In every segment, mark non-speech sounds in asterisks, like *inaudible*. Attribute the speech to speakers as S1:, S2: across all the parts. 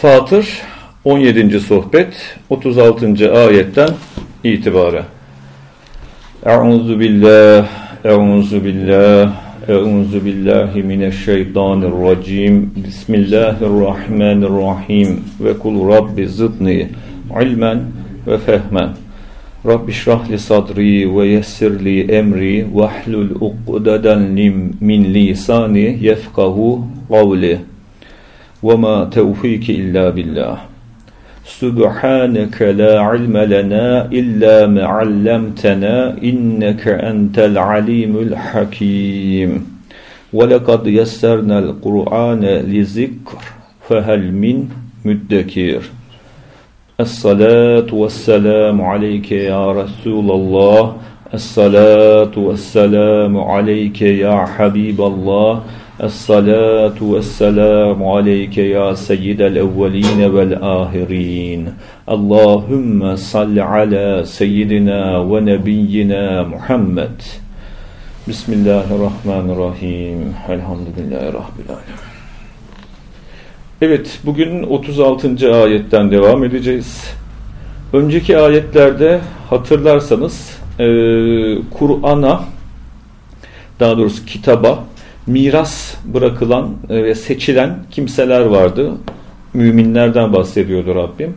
S1: Fatır 17. sohbet 36. ayetten itibaren. Euzu billah, euzu billah, euzu billahi mineşşeytanirracim. Bismillahirrahmanirrahim. Ve kul rabbi zidni ilmen ve fehmen. Rabbi şrahli sadri ve yessirli emri ve hlul uqdeden min lisani yefkahu kavli. وما توفيق إلا بالله. سبحانك لا علم لنا إلا ما علمتنا إنك أنت العليم الحكيم. ولقد يسرنا القرآن لذكر فهل من مدكر؟ الصلاة والسلام عليك يا رسول الله. الصلاة والسلام عليك يا حبيب الله. Es-salatu vesselamu aleyke ya seyyidel evvelin vel ahirin. Allahümme salli ala seyyidina ve nebiyyina Muhammed. Bismillahirrahmanirrahim. Elhamdülillahi Rabbil alemin. Evet, bugün 36. ayetten devam edeceğiz. Önceki ayetlerde hatırlarsanız Kur'an'a, daha doğrusu kitaba, miras bırakılan e, ve seçilen kimseler vardı. Müminlerden bahsediyordu Rabbim.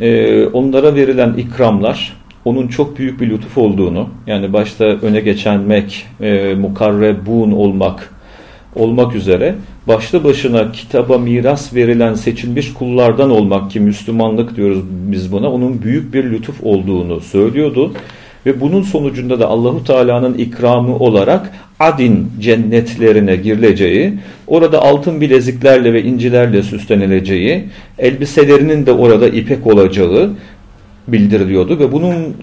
S1: E, onlara verilen ikramlar, onun çok büyük bir lütuf olduğunu, yani başta öne geçenmek, e, mukarrebun olmak, olmak üzere başlı başına kitaba miras verilen seçilmiş kullardan olmak ki Müslümanlık diyoruz biz buna onun büyük bir lütuf olduğunu söylüyordu ve bunun sonucunda da Allahu Teala'nın ikramı olarak Adin cennetlerine girileceği, orada altın bileziklerle ve incilerle süslenileceği, elbiselerinin de orada ipek olacağı bildiriliyordu ve bunun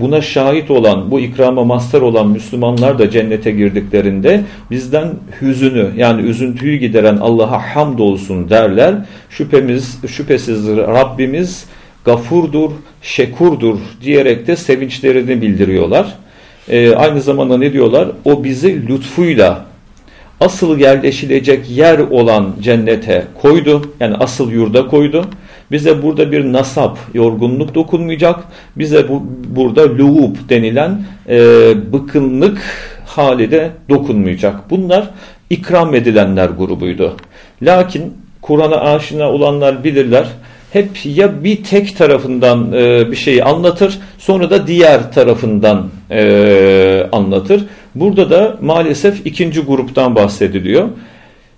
S1: buna şahit olan, bu ikrama mazhar olan Müslümanlar da cennete girdiklerinde bizden hüzünü yani üzüntüyü gideren Allah'a hamd olsun derler. Şüphemiz, şüphesiz Rabbimiz gafurdur, şekurdur diyerek de sevinçlerini bildiriyorlar. Ee, aynı zamanda ne diyorlar? O bizi lütfuyla asıl yerleşilecek yer olan cennete koydu. Yani asıl yurda koydu. Bize burada bir nasap, yorgunluk dokunmayacak. Bize bu, burada luğub denilen e, bıkınlık hali de dokunmayacak. Bunlar ikram edilenler grubuydu. Lakin Kur'an'a aşina olanlar bilirler hep ya bir tek tarafından e, bir şeyi anlatır sonra da diğer tarafından e, anlatır. Burada da maalesef ikinci gruptan bahsediliyor.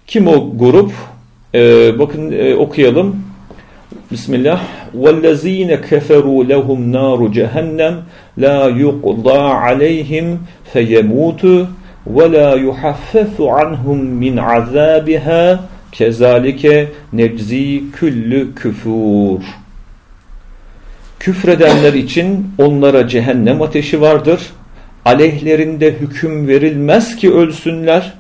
S1: Kim o grup? E, bakın e, okuyalım. Bismillah. وَالَّذ۪ينَ كَفَرُوا لَهُمْ نَارُ جَهَنَّمْ لَا يُقْضَى عَلَيْهِمْ فَيَمُوتُوا وَلَا يُحَفَّثُ عَنْهُمْ مِنْ عَذَابِهَا Kezalike nebzi küllü küfur. Küfredenler için onlara cehennem ateşi vardır. Aleyhlerinde hüküm verilmez ki ölsünler.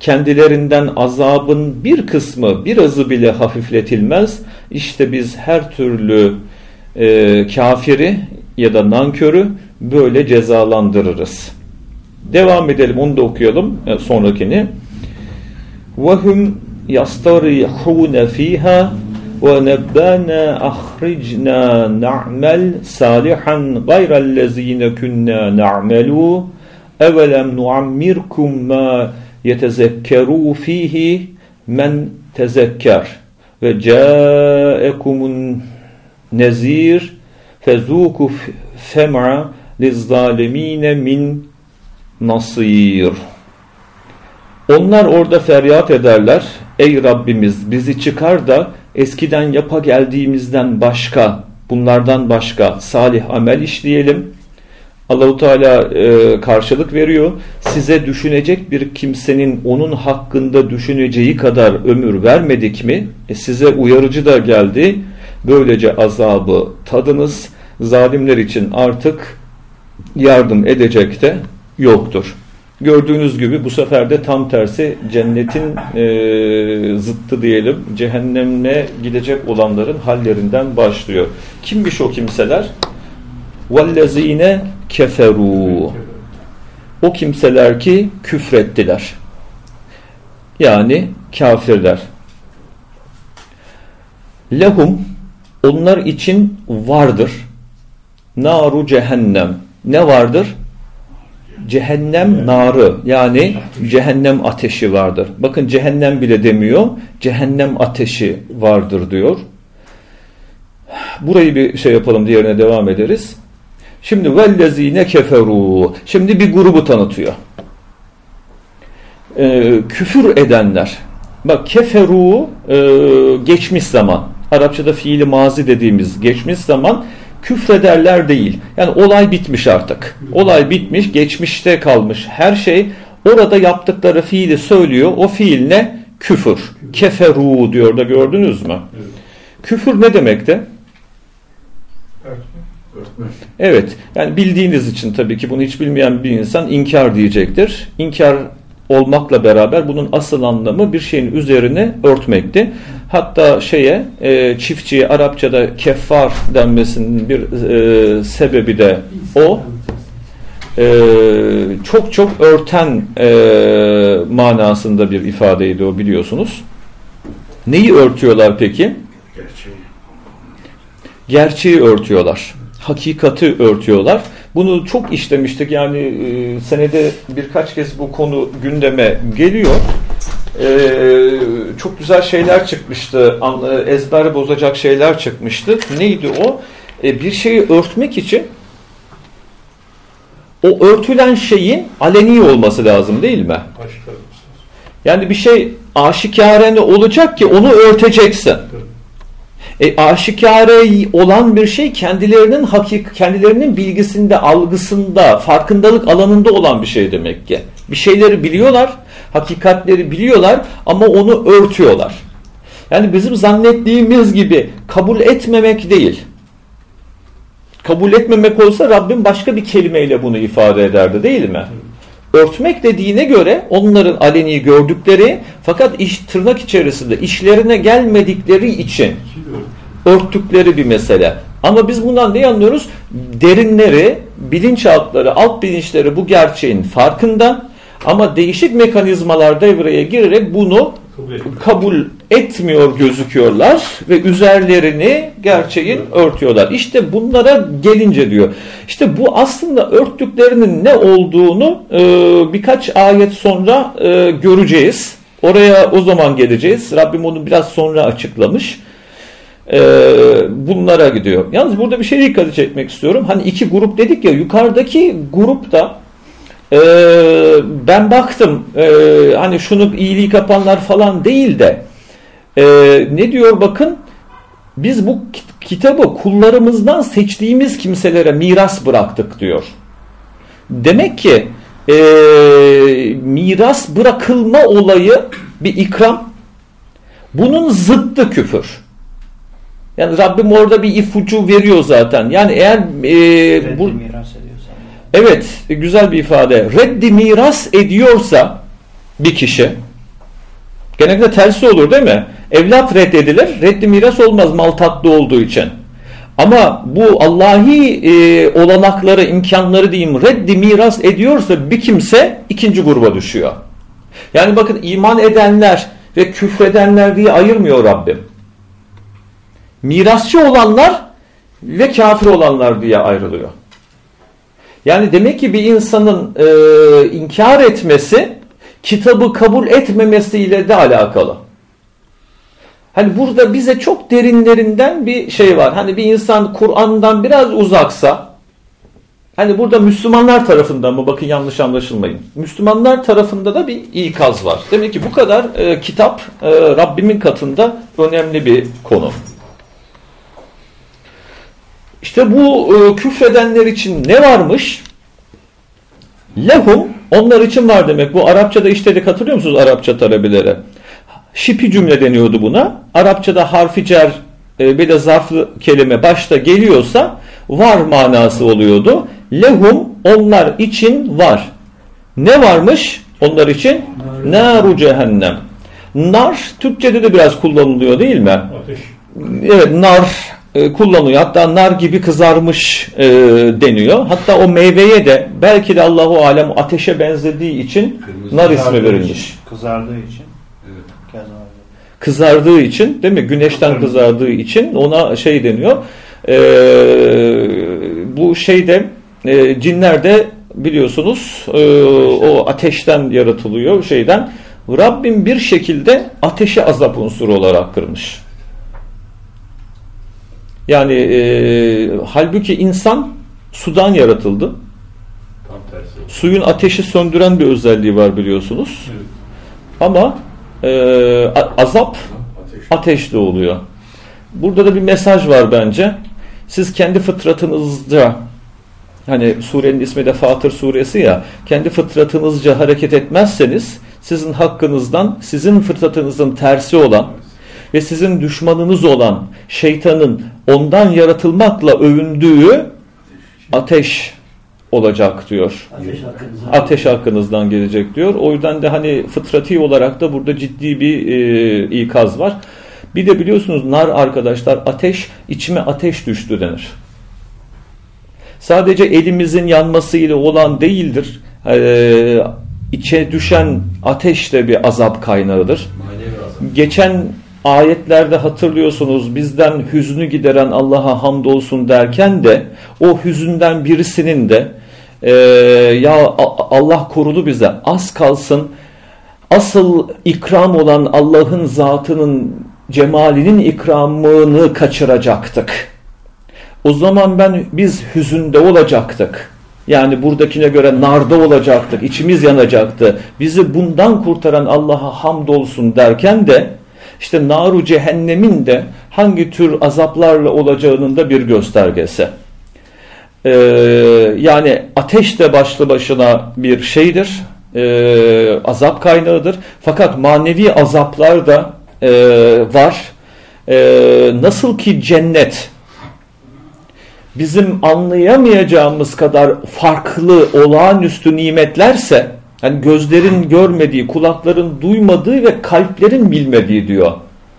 S1: Kendilerinden azabın bir kısmı birazı bile hafifletilmez. İşte biz her türlü e, kafiri ya da nankörü böyle cezalandırırız. Devam edelim onu da okuyalım e, sonrakini. وَهُمْ yastarihune fiha ve nebbana ahricna na'mel salihan gayrellezine kunna na'melu evelem nuammirkum ma yetezekkeru fihi men tezekker ve caekumun nezir fezuku fem'a lizzalimine min nasir. Onlar orada feryat ederler. Ey Rabbimiz bizi çıkar da eskiden yapa geldiğimizden başka, bunlardan başka salih amel işleyelim. Allahu Teala e, karşılık veriyor. Size düşünecek bir kimsenin onun hakkında düşüneceği kadar ömür vermedik mi? E, size uyarıcı da geldi. Böylece azabı tadınız. Zalimler için artık yardım edecek de yoktur. Gördüğünüz gibi bu sefer de tam tersi cennetin e, zıttı diyelim cehennemle gidecek olanların hallerinden başlıyor. Kimmiş o kimseler? وَالَّذ۪ينَ keferu. O kimseler ki küfrettiler. Yani kafirler. Lehum onlar için vardır. Naru cehennem. Ne vardır? Cehennem narı yani cehennem ateşi vardır. Bakın cehennem bile demiyor. Cehennem ateşi vardır diyor. Burayı bir şey yapalım diğerine devam ederiz. Şimdi vellezine keferu. Şimdi bir grubu tanıtıyor. Ee, küfür edenler. Bak keferu e, geçmiş zaman. Arapçada fiili mazi dediğimiz geçmiş zaman küfrederler değil. Yani olay bitmiş artık. Olay bitmiş, geçmişte kalmış. Her şey orada yaptıkları fiili söylüyor. O fiil ne? Küfür. Keferu diyor da gördünüz mü? Evet. Küfür ne demekti? Evet. Yani bildiğiniz için tabii ki bunu hiç bilmeyen bir insan inkar diyecektir. İnkar olmakla beraber bunun asıl anlamı bir şeyin üzerine örtmekti. Hatta şeye e, çiftçiye Arapçada keffar denmesinin bir e, sebebi de o. E, çok çok örten e, manasında bir ifadeydi o biliyorsunuz. Neyi örtüyorlar peki? Gerçeği. Gerçeği örtüyorlar. Hakikati örtüyorlar. Bunu çok işlemiştik yani e, senede birkaç kez bu konu gündeme geliyor. E, çok güzel şeyler çıkmıştı, e, ezber bozacak şeyler çıkmıştı. Neydi o? E, bir şeyi örtmek için o örtülen şeyin aleni olması lazım değil mi? Yani bir şey aşikare olacak ki onu örteceksin. E, aşikare olan bir şey kendilerinin hakik, kendilerinin bilgisinde, algısında, farkındalık alanında olan bir şey demek ki. Bir şeyleri biliyorlar, hakikatleri biliyorlar ama onu örtüyorlar. Yani bizim zannettiğimiz gibi kabul etmemek değil. Kabul etmemek olsa Rabbim başka bir kelimeyle bunu ifade ederdi değil mi? Örtmek dediğine göre onların aleni gördükleri fakat iş tırnak içerisinde işlerine gelmedikleri için örttükleri bir mesele. Ama biz bundan ne anlıyoruz? Derinleri, bilinçaltları, alt bilinçleri bu gerçeğin farkında ama değişik mekanizmalar devreye girerek bunu kabul etmiyor gözüküyorlar ve üzerlerini gerçeğin örtüyorlar. İşte bunlara gelince diyor. İşte bu aslında örttüklerinin ne olduğunu e, birkaç ayet sonra e, göreceğiz. Oraya o zaman geleceğiz. Rabbim onu biraz sonra açıklamış e, bunlara gidiyor. Yalnız burada bir şey dikkat çekmek istiyorum. Hani iki grup dedik ya yukarıdaki grupta e, ben baktım e, hani şunu iyiliği kapanlar falan değil de e, ne diyor bakın biz bu kitabı kullarımızdan seçtiğimiz kimselere miras bıraktık diyor. Demek ki e, miras bırakılma olayı bir ikram. Bunun zıttı küfür. Yani Rabbim orada bir ipucu veriyor zaten. Yani eğer e, bu miras ediyorsa. Evet, güzel bir ifade. Reddi miras ediyorsa bir kişi genellikle tersi olur değil mi? Evlat reddedilir. Reddi miras olmaz mal tatlı olduğu için. Ama bu Allahi e, olanakları, imkanları diyeyim reddi miras ediyorsa bir kimse ikinci gruba düşüyor. Yani bakın iman edenler ve küfredenler diye ayırmıyor Rabbim mirasçı olanlar ve kafir olanlar diye ayrılıyor. Yani demek ki bir insanın e, inkar etmesi kitabı kabul etmemesiyle de alakalı. Hani burada bize çok derinlerinden bir şey var. Hani bir insan Kur'an'dan biraz uzaksa hani burada Müslümanlar tarafından mı bakın yanlış anlaşılmayın. Müslümanlar tarafında da bir ikaz var. Demek ki bu kadar e, kitap e, Rabbimin katında önemli bir konu. İşte bu e, küfredenler için ne varmış? Lehum onlar için var demek. Bu Arapçada işledik hatırlıyor musunuz Arapça talebilere? Şipi cümle deniyordu buna. Arapçada harfi cer e, bir de zarflı kelime başta geliyorsa var manası oluyordu. Lehum onlar için var. Ne varmış onlar için? Naru cehennem. Nar Türkçede de biraz kullanılıyor değil mi? Ateş. Evet nar e, kullanıyor. Hatta nar gibi kızarmış e, deniyor. Hatta o meyveye de belki de Allahu alem ateşe benzediği için Kırmızı nar ismi verilmiş.
S2: Için, kızardığı için. Evet.
S1: kızardığı için değil mi? Güneşten kızardığı için ona şey deniyor. E, bu şeyde e, cinlerde biliyorsunuz e, o ateşten yaratılıyor şeyden. Rabbim bir şekilde ateşi azap unsuru olarak kırmış. Yani e, halbuki insan sudan yaratıldı. Tam tersi. Suyun ateşi söndüren bir özelliği var biliyorsunuz. Evet. Ama e, azap Ateş. ateşli oluyor. Burada da bir mesaj var bence. Siz kendi fıtratınızca hani surenin ismi de Fatır suresi ya kendi fıtratınızca hareket etmezseniz sizin hakkınızdan sizin fıtratınızın tersi olan ve sizin düşmanınız olan şeytanın ondan yaratılmakla övündüğü ateş olacak diyor. Ateş hakkınızdan, ateş hakkınızdan gelecek diyor. O yüzden de hani fıtrati olarak da burada ciddi bir e, ikaz var. Bir de biliyorsunuz nar arkadaşlar ateş içime ateş düştü denir. Sadece elimizin yanmasıyla olan değildir. Ee, içe düşen ateş de bir azap kaynağıdır. Geçen ayetlerde hatırlıyorsunuz bizden hüznü gideren Allah'a hamdolsun derken de o hüzünden birisinin de e, ya Allah korudu bize az kalsın asıl ikram olan Allah'ın zatının cemalinin ikramını kaçıracaktık. O zaman ben biz hüzünde olacaktık. Yani buradakine göre narda olacaktık, içimiz yanacaktı. Bizi bundan kurtaran Allah'a hamdolsun derken de işte naru cehennemin de hangi tür azaplarla olacağının da bir göstergesi. Ee, yani ateş de başlı başına bir şeydir, e, azap kaynağıdır. Fakat manevi azaplar da e, var. E, nasıl ki cennet bizim anlayamayacağımız kadar farklı olağanüstü nimetlerse yani gözlerin görmediği, kulakların duymadığı ve kalplerin bilmediği diyor.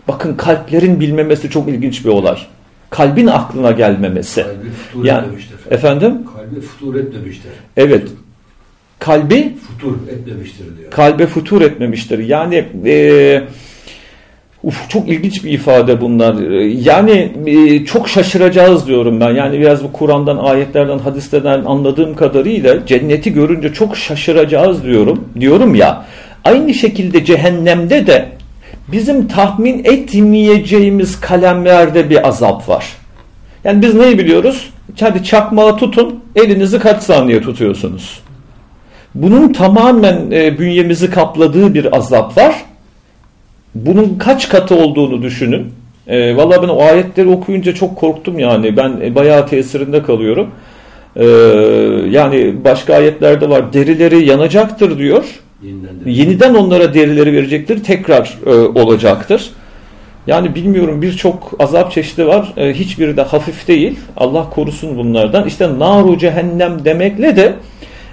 S1: Bakın kalplerin bilmemesi çok ilginç bir olay. Kalbin aklına gelmemesi.
S2: Kalbi futur yani, etmemiştir.
S1: Efendim?
S2: Kalbi futur etmemiştir.
S1: Evet. Kalbi
S2: futur etmemiştir diyor.
S1: Kalbe futur etmemiştir. Yani eee Uf, çok ilginç bir ifade bunlar. Yani e, çok şaşıracağız diyorum ben. Yani biraz bu Kur'an'dan, ayetlerden, hadislerden anladığım kadarıyla cenneti görünce çok şaşıracağız diyorum. Diyorum ya. Aynı şekilde cehennemde de bizim tahmin etmeyeceğimiz kalemlerde bir azap var. Yani biz neyi biliyoruz? Hadi çakmağı tutun, elinizi kaç saniye tutuyorsunuz? Bunun tamamen e, bünyemizi kapladığı bir azap var bunun kaç katı olduğunu düşünün. E, Valla ben o ayetleri okuyunca çok korktum yani. Ben e, bayağı tesirinde kalıyorum. E, yani başka ayetlerde var. Derileri yanacaktır diyor. Yeniden, Yeniden onlara derileri verecektir. Tekrar e, olacaktır. Yani bilmiyorum birçok azap çeşidi var. E, hiçbiri de hafif değil. Allah korusun bunlardan. İşte naru cehennem demekle de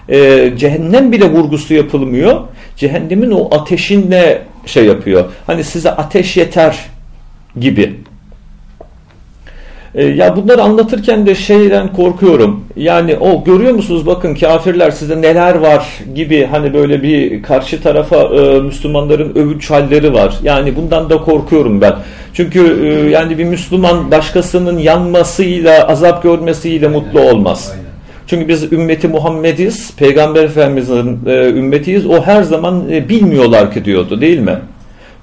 S1: e, cehennem bile vurgusu yapılmıyor. Cehennemin o ateşinle şey yapıyor. Hani size ateş yeter gibi. E, ya bunları anlatırken de şeyden korkuyorum. Yani o görüyor musunuz bakın kafirler size neler var gibi hani böyle bir karşı tarafa e, Müslümanların övünç halleri var. Yani bundan da korkuyorum ben. Çünkü e, yani bir Müslüman başkasının yanmasıyla azap görmesiyle mutlu olmaz. Çünkü biz ümmeti Muhammediz, Peygamber Efendimiz'in e, ümmetiyiz. O her zaman e, bilmiyorlar ki diyordu değil mi?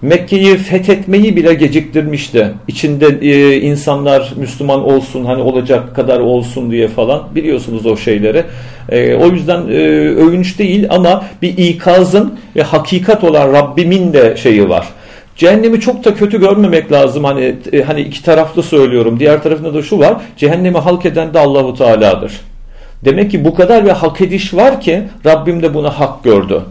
S1: Mekke'yi fethetmeyi bile geciktirmişti. İçinde e, insanlar Müslüman olsun, hani olacak kadar olsun diye falan biliyorsunuz o şeyleri. E, o yüzden e, övünç değil ama bir ikazın ve hakikat olan Rabbimin de şeyi var. Cehennemi çok da kötü görmemek lazım. Hani e, hani iki taraflı söylüyorum. Diğer tarafında da şu var. Cehennemi halk eden de Allahu Teala'dır. Demek ki bu kadar bir hak ediş var ki Rabbim de buna hak gördü.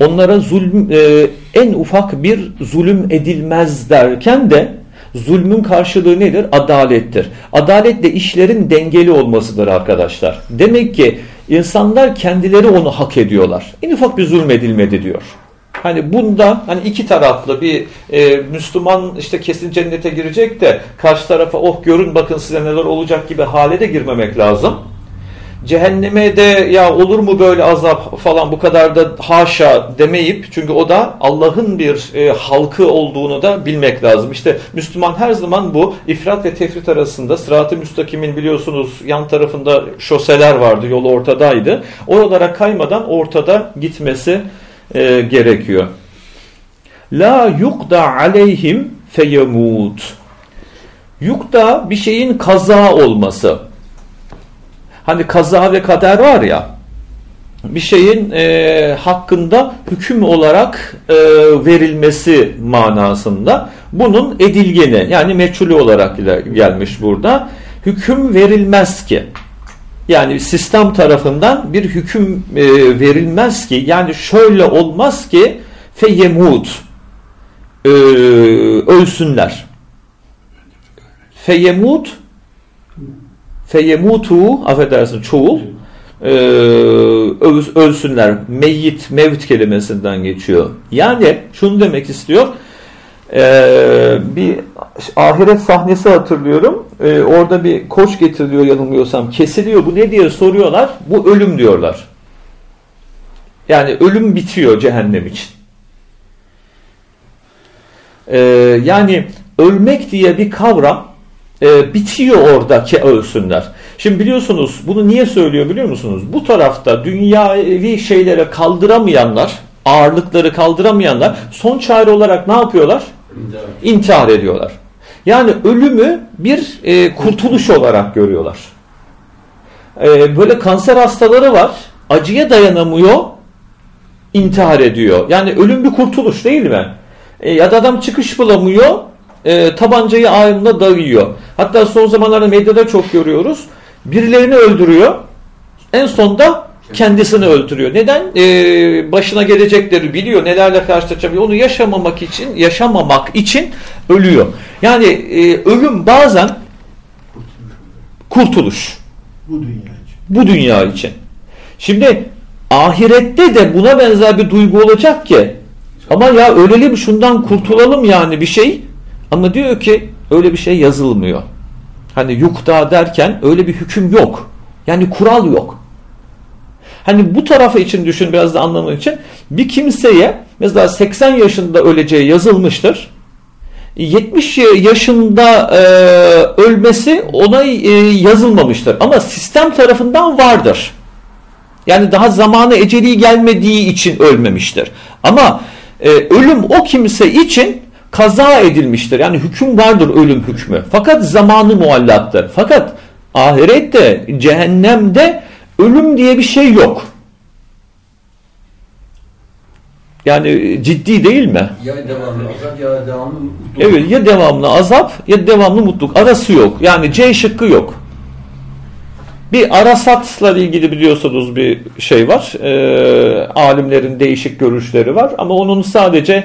S1: Onlara zulüm, e, en ufak bir zulüm edilmez derken de zulmün karşılığı nedir? Adalettir. Adalet de işlerin dengeli olmasıdır arkadaşlar. Demek ki insanlar kendileri onu hak ediyorlar. En ufak bir zulüm edilmedi diyor. Hani bunda hani iki taraflı bir e, Müslüman işte kesin cennete girecek de karşı tarafa oh görün bakın size neler olacak gibi hale de girmemek lazım. Cehenneme de ya olur mu böyle azap falan bu kadar da haşa demeyip çünkü o da Allah'ın bir e, halkı olduğunu da bilmek lazım. İşte Müslüman her zaman bu ifrat ve tefrit arasında sırat-ı müstakimin biliyorsunuz yan tarafında şoseler vardı yolu ortadaydı. Oralara kaymadan ortada gitmesi e, gerekiyor. La yukda aleyhim feyemut. Yukda bir şeyin kaza olması. Hani kaza ve kader var ya bir şeyin e, hakkında hüküm olarak e, verilmesi manasında bunun edilgeni yani meçhulü olarak gelmiş burada. Hüküm verilmez ki yani sistem tarafından bir hüküm e, verilmez ki yani şöyle olmaz ki feyemut e, ölsünler. Feyemut feyemutu affedersin çoğul e, ölsünler. Meyyit, mevt kelimesinden geçiyor. Yani şunu demek istiyor. E, bir ahiret sahnesi hatırlıyorum. E, orada bir koç getiriliyor yanılmıyorsam. Kesiliyor. Bu ne diye soruyorlar. Bu ölüm diyorlar. Yani ölüm bitiyor cehennem için. E, yani ölmek diye bir kavram e, bitiyor orada ki ölsünler. Şimdi biliyorsunuz bunu niye söylüyor biliyor musunuz? Bu tarafta dünyavi şeylere kaldıramayanlar, ağırlıkları kaldıramayanlar son çare olarak ne yapıyorlar? İntihar, İntihar ediyorlar. Yani ölümü bir e, kurtuluş olarak görüyorlar. E, böyle kanser hastaları var, acıya dayanamıyor, intihar ediyor. Yani ölüm bir kurtuluş değil mi? E, ya da adam çıkış bulamıyor, e, tabancayı ağzına dayıyor. Hatta son zamanlarda medyada çok görüyoruz. Birilerini öldürüyor. En sonda kendisini öldürüyor. Neden? Ee, başına gelecekleri biliyor. Nelerle karşılaşacak. Onu yaşamamak için, yaşamamak için ölüyor. Yani e, ölüm bazen kurtuluş.
S3: Bu dünya için.
S1: Bu dünya için. Şimdi ahirette de buna benzer bir duygu olacak ki ama ya ölelim şundan kurtulalım yani bir şey. Ama diyor ki öyle bir şey yazılmıyor. Hani yukta derken öyle bir hüküm yok. Yani kural yok. Hani bu tarafı için düşün biraz da anlamak için bir kimseye mesela 80 yaşında öleceği yazılmıştır. 70 yaşında e, ölmesi ona e, yazılmamıştır. Ama sistem tarafından vardır. Yani daha zamanı eceli gelmediği için ölmemiştir. Ama e, ölüm o kimse için kaza edilmiştir. Yani hüküm vardır ölüm hükmü. Fakat zamanı muallattır. Fakat ahirette, cehennemde ölüm diye bir şey yok. Yani ciddi değil mi?
S2: Ya devamlı azap ya devamlı mutluluk.
S1: Evet ya devamlı azap ya devamlı mutluluk. Arası yok. Yani C şıkkı yok. Bir arasatla ilgili biliyorsunuz bir şey var. E, alimlerin değişik görüşleri var. Ama onun sadece e,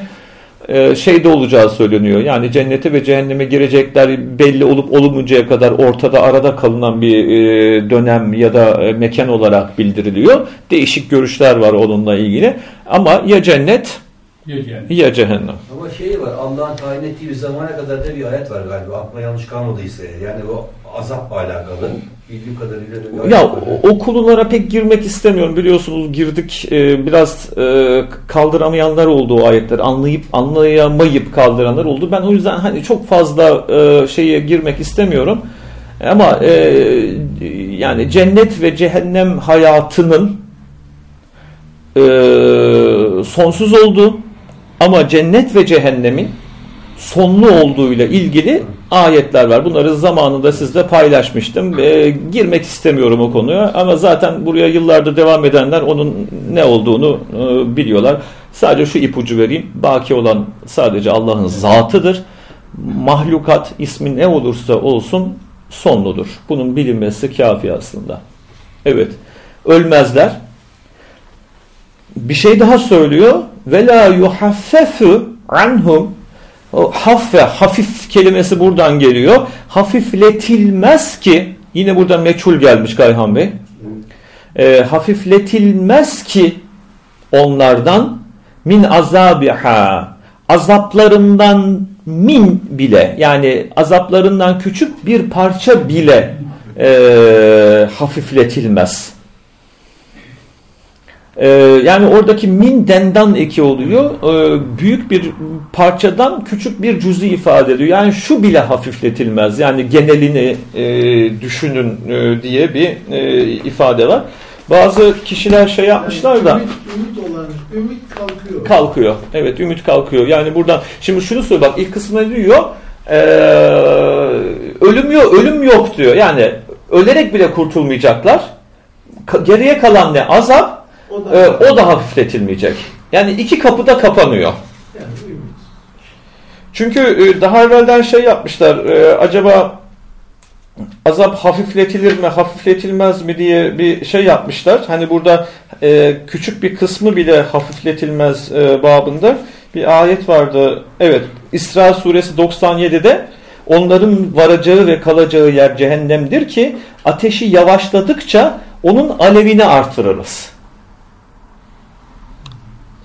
S1: şeyde olacağı söyleniyor. Yani cennete ve cehenneme girecekler belli olup olunmayacağına kadar ortada arada kalınan bir e, dönem ya da e, mekan olarak bildiriliyor. Değişik görüşler var onunla ilgili. Ama ya cennet ya cehennem. Ya cehennem.
S2: Ama şey var Allah'ın tayin ettiği bir zamana kadar da bir ayet var galiba. Aklıma yanlış kalmadıysa. Yani o azapla alakalı. Bildiğim kadarıyla bir
S1: Ya o, o konulara pek girmek istemiyorum. Biliyorsunuz girdik e, biraz e, kaldıramayanlar oldu o ayetler. Anlayıp anlayamayıp kaldıranlar oldu. Ben o yüzden hani çok fazla e, şeye girmek istemiyorum. Ama e, yani cennet ve cehennem hayatının e, sonsuz olduğu ama cennet ve cehennemin sonlu olduğuyla ilgili ayetler var. Bunları zamanında sizle paylaşmıştım. E, girmek istemiyorum o konuya ama zaten buraya yıllardır devam edenler onun ne olduğunu e, biliyorlar. Sadece şu ipucu vereyim. Baki olan sadece Allah'ın zatıdır. Mahlukat ismi ne olursa olsun sonludur. Bunun bilinmesi kafi aslında. Evet. Ölmezler. Bir şey daha söylüyor. Ve la yuhaffefu anhum haffe, hafif kelimesi buradan geliyor. Hafifletilmez ki, yine burada meçhul gelmiş Kayhan Bey. E, hafifletilmez ki onlardan min azabiha azaplarından min bile yani azaplarından küçük bir parça bile e, hafifletilmez. Ee, yani oradaki min dendan eki oluyor. Ee, büyük bir parçadan küçük bir cüzü ifade ediyor. Yani şu bile hafifletilmez. Yani genelini e, düşünün e, diye bir e, ifade var. Bazı kişiler şey yapmışlar da
S3: ümit, ümit olan, ümit kalkıyor.
S1: kalkıyor. Evet ümit kalkıyor. Yani buradan şimdi şunu söylüyor bak ilk kısmına diyor e, ölüm yok, ölüm yok diyor. Yani ölerek bile kurtulmayacaklar. Geriye kalan ne? Azap.
S3: O da,
S1: e, o da hafifletilmeyecek. Yani iki kapı da kapanıyor.
S3: yani.
S1: Çünkü e, daha evvelden şey yapmışlar. e, acaba azap hafifletilir mi, hafifletilmez mi diye bir şey yapmışlar. Hani burada e, küçük bir kısmı bile hafifletilmez e, babında bir ayet vardı. Evet, İsra suresi 97'de onların varacağı ve kalacağı yer cehennemdir ki ateşi yavaşladıkça onun alevini artırırız.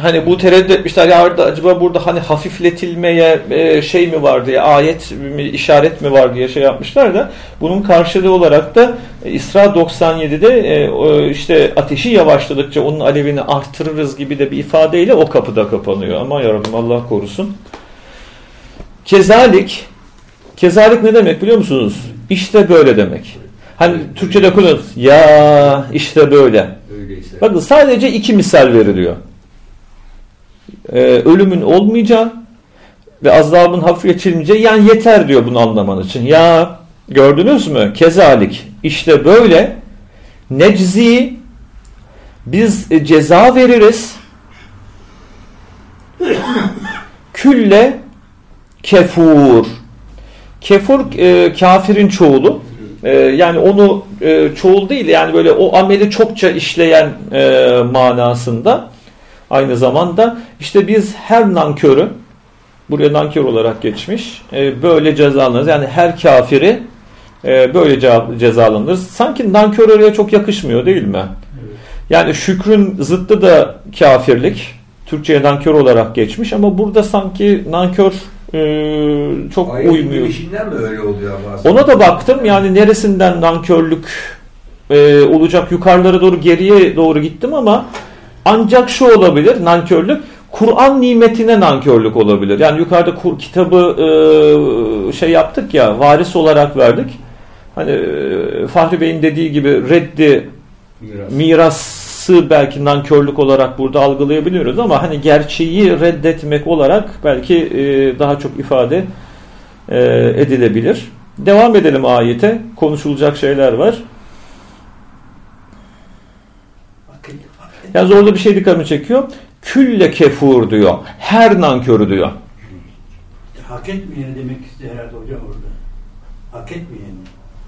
S1: Hani bu tereddüt etmişler ya acaba burada hani hafifletilmeye e, şey mi var diye ayet mi işaret mi var diye şey yapmışlar da bunun karşılığı olarak da e, İsra 97'de e, o işte ateşi yavaşladıkça onun alevini artırırız gibi de bir ifadeyle o kapıda kapanıyor. Ama yarabbim Allah korusun. Kezalik kezalik ne demek biliyor musunuz? İşte böyle demek. Hani Türkçe'de kullanıyoruz. Ya işte böyle.
S2: Öyleyse.
S1: Bakın sadece iki misal veriliyor. Ee, ölümün olmayacağı ve azabın hafifletilmeyeceği yani yeter diyor bunu anlaman için. Ya gördünüz mü? Kezalik. İşte böyle neczi biz e, ceza veririz. Külle kefur. Kefur e, kafirin çoğulu. E, yani onu e, çoğul değil yani böyle o ameli çokça işleyen e, manasında. Aynı zamanda işte biz her nankörü buraya nankör olarak geçmiş e, böyle cezalanırız. Yani her kafiri e, böyle ce- cezalanırız. Sanki nankör oraya çok yakışmıyor değil mi? Yani şükrün zıttı da kafirlik. Türkçe'ye nankör olarak geçmiş ama burada sanki nankör e, çok
S2: Ayet
S1: uymuyor.
S2: inişinden mi öyle oluyor bazen?
S1: Ona da baktım yani neresinden nankörlük e, olacak yukarılara doğru geriye doğru gittim ama ancak şu olabilir nankörlük Kur'an nimetine nankörlük olabilir. Yani yukarıda kur, kitabı e, şey yaptık ya varis olarak verdik. Hani e, Fahri Bey'in dediği gibi reddi
S2: Miras.
S1: mirası belki nankörlük olarak burada algılayabiliyoruz ama hani gerçeği reddetmek olarak belki e, daha çok ifade e, edilebilir. Devam edelim ayete. Konuşulacak şeyler var.
S3: Bakın, bakın.
S1: Yalnız orada bir şey dikkatimi çekiyor. Külle kefur diyor. Her nankörü diyor.
S4: Hak etmeyeni demek istiyor herhalde hocam orada. Hak etmeyeni.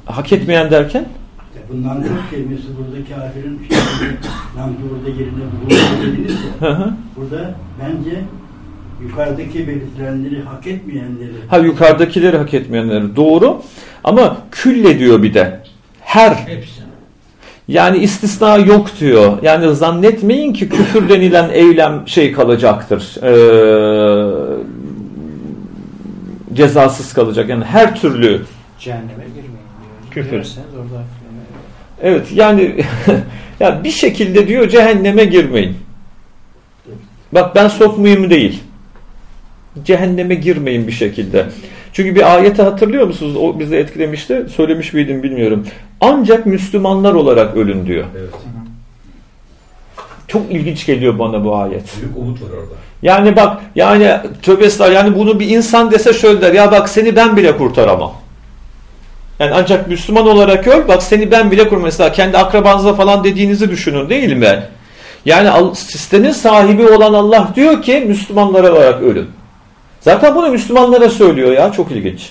S1: Hak etmeyen derken
S4: İşte bu nankör kelimesi burada kafirin şimdi nankör yerine bulunduğu dediniz ya.
S1: Hı hı.
S4: Burada bence yukarıdaki belirtilenleri hak etmeyenleri
S1: ha yukarıdakileri hak etmeyenleri doğru ama külle diyor bir de. Her
S3: Hepsi.
S1: Yani istisna yok diyor. Yani zannetmeyin ki küfür denilen eylem şey kalacaktır. Ee, cezasız kalacak. Yani her türlü
S5: Cehenneme girmeyin diyor.
S1: Küfür.
S5: Girerseniz orada
S1: evet yani *laughs* ya bir şekilde diyor cehenneme girmeyin. Bak ben sokmayayım değil. Cehenneme girmeyin bir şekilde. Çünkü bir ayeti hatırlıyor musunuz? O bizi etkilemişti. Söylemiş miydim bilmiyorum. Ancak Müslümanlar olarak ölün diyor.
S2: Evet.
S1: Çok ilginç geliyor bana bu ayet.
S2: Büyük umut var orada.
S1: Yani bak yani tövbe estağfurullah yani bunu bir insan dese şöyle der ya bak seni ben bile kurtaramam. Yani ancak Müslüman olarak öl bak seni ben bile kur mesela kendi akrabanıza falan dediğinizi düşünün değil mi? Yani sistemin sahibi olan Allah diyor ki Müslümanlara olarak ölün. Zaten bunu Müslümanlara söylüyor ya çok ilginç.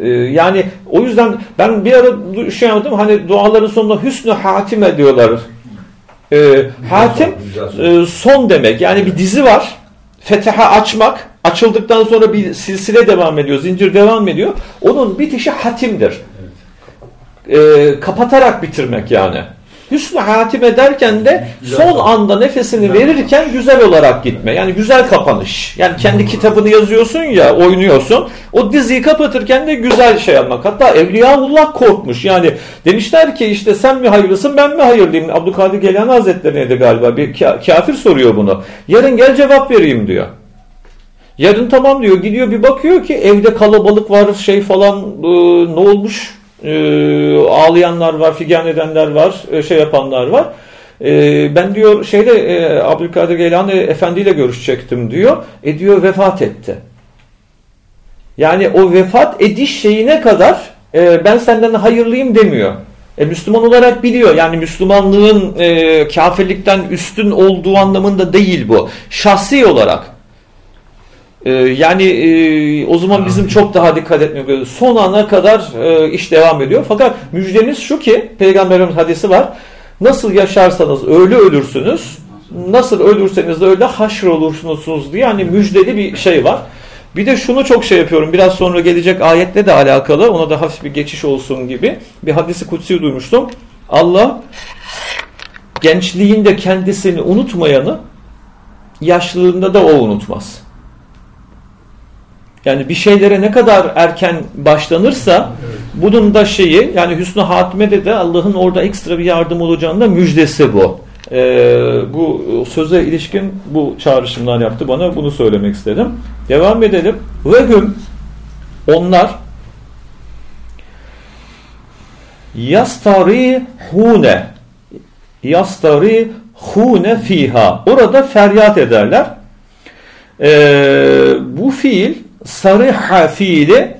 S1: Ee, yani o yüzden ben bir ara şey yaptım hani duaların sonunda hüsnü hatime diyorlar. Ee, hatim e, son demek. Yani bir dizi var. Fetiha açmak. Açıldıktan sonra bir silsile devam ediyor. Zincir devam ediyor. Onun bitişi hatimdir. Ee, kapatarak bitirmek yani. Hüsnü hatime derken de son anda nefesini verirken güzel olarak gitme. Yani güzel kapanış. Yani kendi kitabını yazıyorsun ya, oynuyorsun. O diziyi kapatırken de güzel şey yapmak. Hatta Evliyaullah korkmuş. Yani demişler ki işte sen mi hayırlısın ben mi hayırlıyım? Abdülkadir Geylani Hazretleri'ne de galiba bir kafir soruyor bunu. Yarın gel cevap vereyim diyor. Yarın tamam diyor. Gidiyor bir bakıyor ki evde kalabalık var şey falan e, ne olmuş? E, ağlayanlar var, figan edenler var, e, şey yapanlar var. E, ben diyor şeyde e, Abdülkadir Geylani Efendi ile görüşecektim diyor. E diyor vefat etti. Yani o vefat ediş şeyine kadar e, ben senden hayırlıyım demiyor. E, Müslüman olarak biliyor. Yani Müslümanlığın e, kafirlikten üstün olduğu anlamında değil bu. Şahsi olarak. Ee, yani e, o zaman bizim çok daha dikkat etmemiz Son ana kadar e, iş devam ediyor. Fakat müjdemiz şu ki Peygamberimiz hadisi var. Nasıl yaşarsanız öyle ölürsünüz. Nasıl ölürseniz de öyle haşr olursunuz diye yani müjdeli bir şey var. Bir de şunu çok şey yapıyorum. Biraz sonra gelecek ayetle de alakalı. Ona da hafif bir geçiş olsun gibi. Bir hadisi kutsi duymuştum. Allah gençliğinde kendisini unutmayanı yaşlılığında da o unutmaz. Yani bir şeylere ne kadar erken başlanırsa evet. bunun da şeyi yani Hüsnü Hatme'de de Allah'ın orada ekstra bir yardım olacağının da müjdesi bu. Ee, bu söze ilişkin bu çağrışımlar yaptı bana bunu söylemek istedim. Devam edelim. Ve hüm onlar yastari hune yastari hune fiha orada feryat ederler. Ee, bu fiil sarıha fiili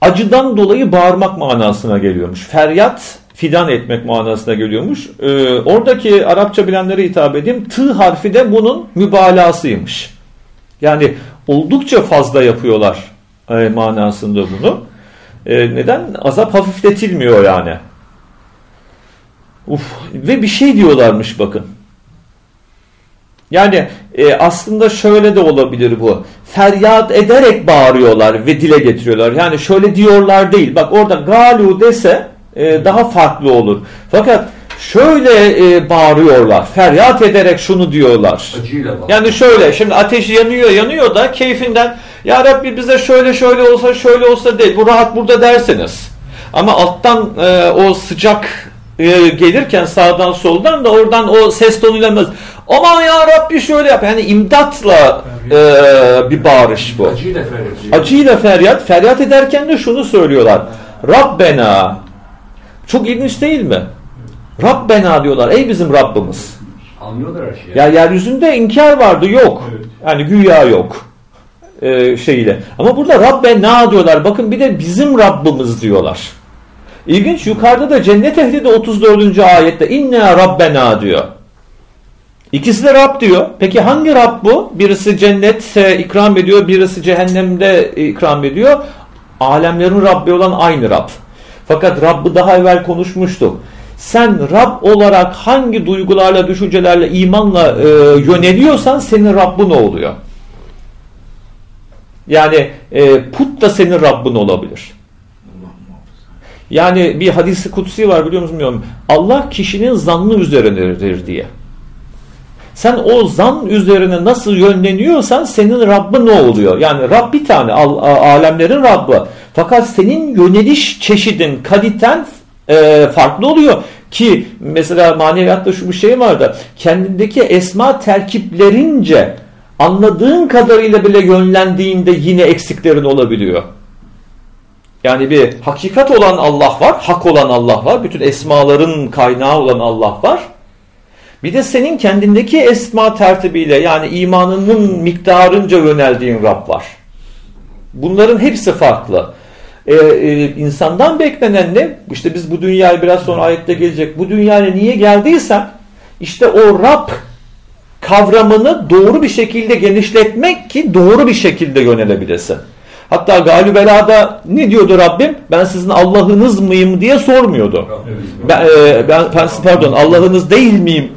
S1: acıdan dolayı bağırmak manasına geliyormuş. Feryat fidan etmek manasına geliyormuş. Ee, oradaki Arapça bilenlere hitap edeyim. Tı harfi de bunun mübalağasıymış. Yani oldukça fazla yapıyorlar e, manasında bunu. E, neden? Azap hafifletilmiyor yani. Uf. Ve bir şey diyorlarmış bakın. Yani e, aslında şöyle de olabilir bu. Feryat ederek bağırıyorlar ve dile getiriyorlar. Yani şöyle diyorlar değil. Bak orada galu dese e, daha farklı olur. Fakat şöyle e, bağırıyorlar. Feryat ederek şunu diyorlar. Yani şöyle şimdi ateş yanıyor yanıyor da keyfinden ya Rabbi bize şöyle şöyle olsa şöyle olsa değil. Bu rahat burada dersiniz. Ama alttan e, o sıcak e, gelirken sağdan soldan da oradan o ses tonuyla aman ya Rabbi şöyle yap. Yani imdatla e, bir bağırış bu. Acıyla feryat. Acıyla feryat. Feryat ederken de şunu söylüyorlar. Rabbena. Çok ilginç değil mi? Rabbena diyorlar. Ey bizim Rabbimiz.
S2: Anlıyorlar her şeyi.
S1: Ya yeryüzünde inkar vardı yok. Evet. Yani güya yok. Ee, şeyle. Ama burada Rabbena diyorlar. Bakın bir de bizim Rabbimiz diyorlar. İlginç yukarıda da cennet ehli de 34. ayette inna rabbena diyor. İkisi de Rab diyor. Peki hangi Rab bu? Birisi cennet ikram ediyor, birisi cehennemde ikram ediyor. Alemlerin Rabbi olan aynı Rab. Fakat Rabb'ı daha evvel konuşmuştuk. Sen Rab olarak hangi duygularla, düşüncelerle, imanla e, yöneliyorsan senin Rabbin oluyor. Yani e, put da senin Rabbin olabilir. Yani bir hadisi kutsi var biliyor musun bilmiyorum. Allah kişinin zannı üzerinedir diye. Sen o zan üzerine nasıl yönleniyorsan senin Rabbin ne oluyor? Yani Rab bir tane alemlerin Rabbi. Fakat senin yöneliş çeşidin, kaliten e, farklı oluyor. Ki mesela maneviyatta şu bir şey vardı. Kendindeki esma terkiplerince anladığın kadarıyla bile yönlendiğinde yine eksiklerin olabiliyor. Yani bir hakikat olan Allah var, hak olan Allah var, bütün esmaların kaynağı olan Allah var. Bir de senin kendindeki esma tertibiyle yani imanının miktarınca yöneldiğin Rab var. Bunların hepsi farklı. Ee, e, insandan beklenen ne? İşte biz bu dünyaya biraz sonra ayette gelecek. Bu dünyaya niye geldiysen işte o Rab kavramını doğru bir şekilde genişletmek ki doğru bir şekilde yönelebilesin. Hatta Galübela'da ne diyordu Rabbim? Ben sizin Allah'ınız mıyım diye sormuyordu. Ben, e, ben pardon Allah'ınız değil miyim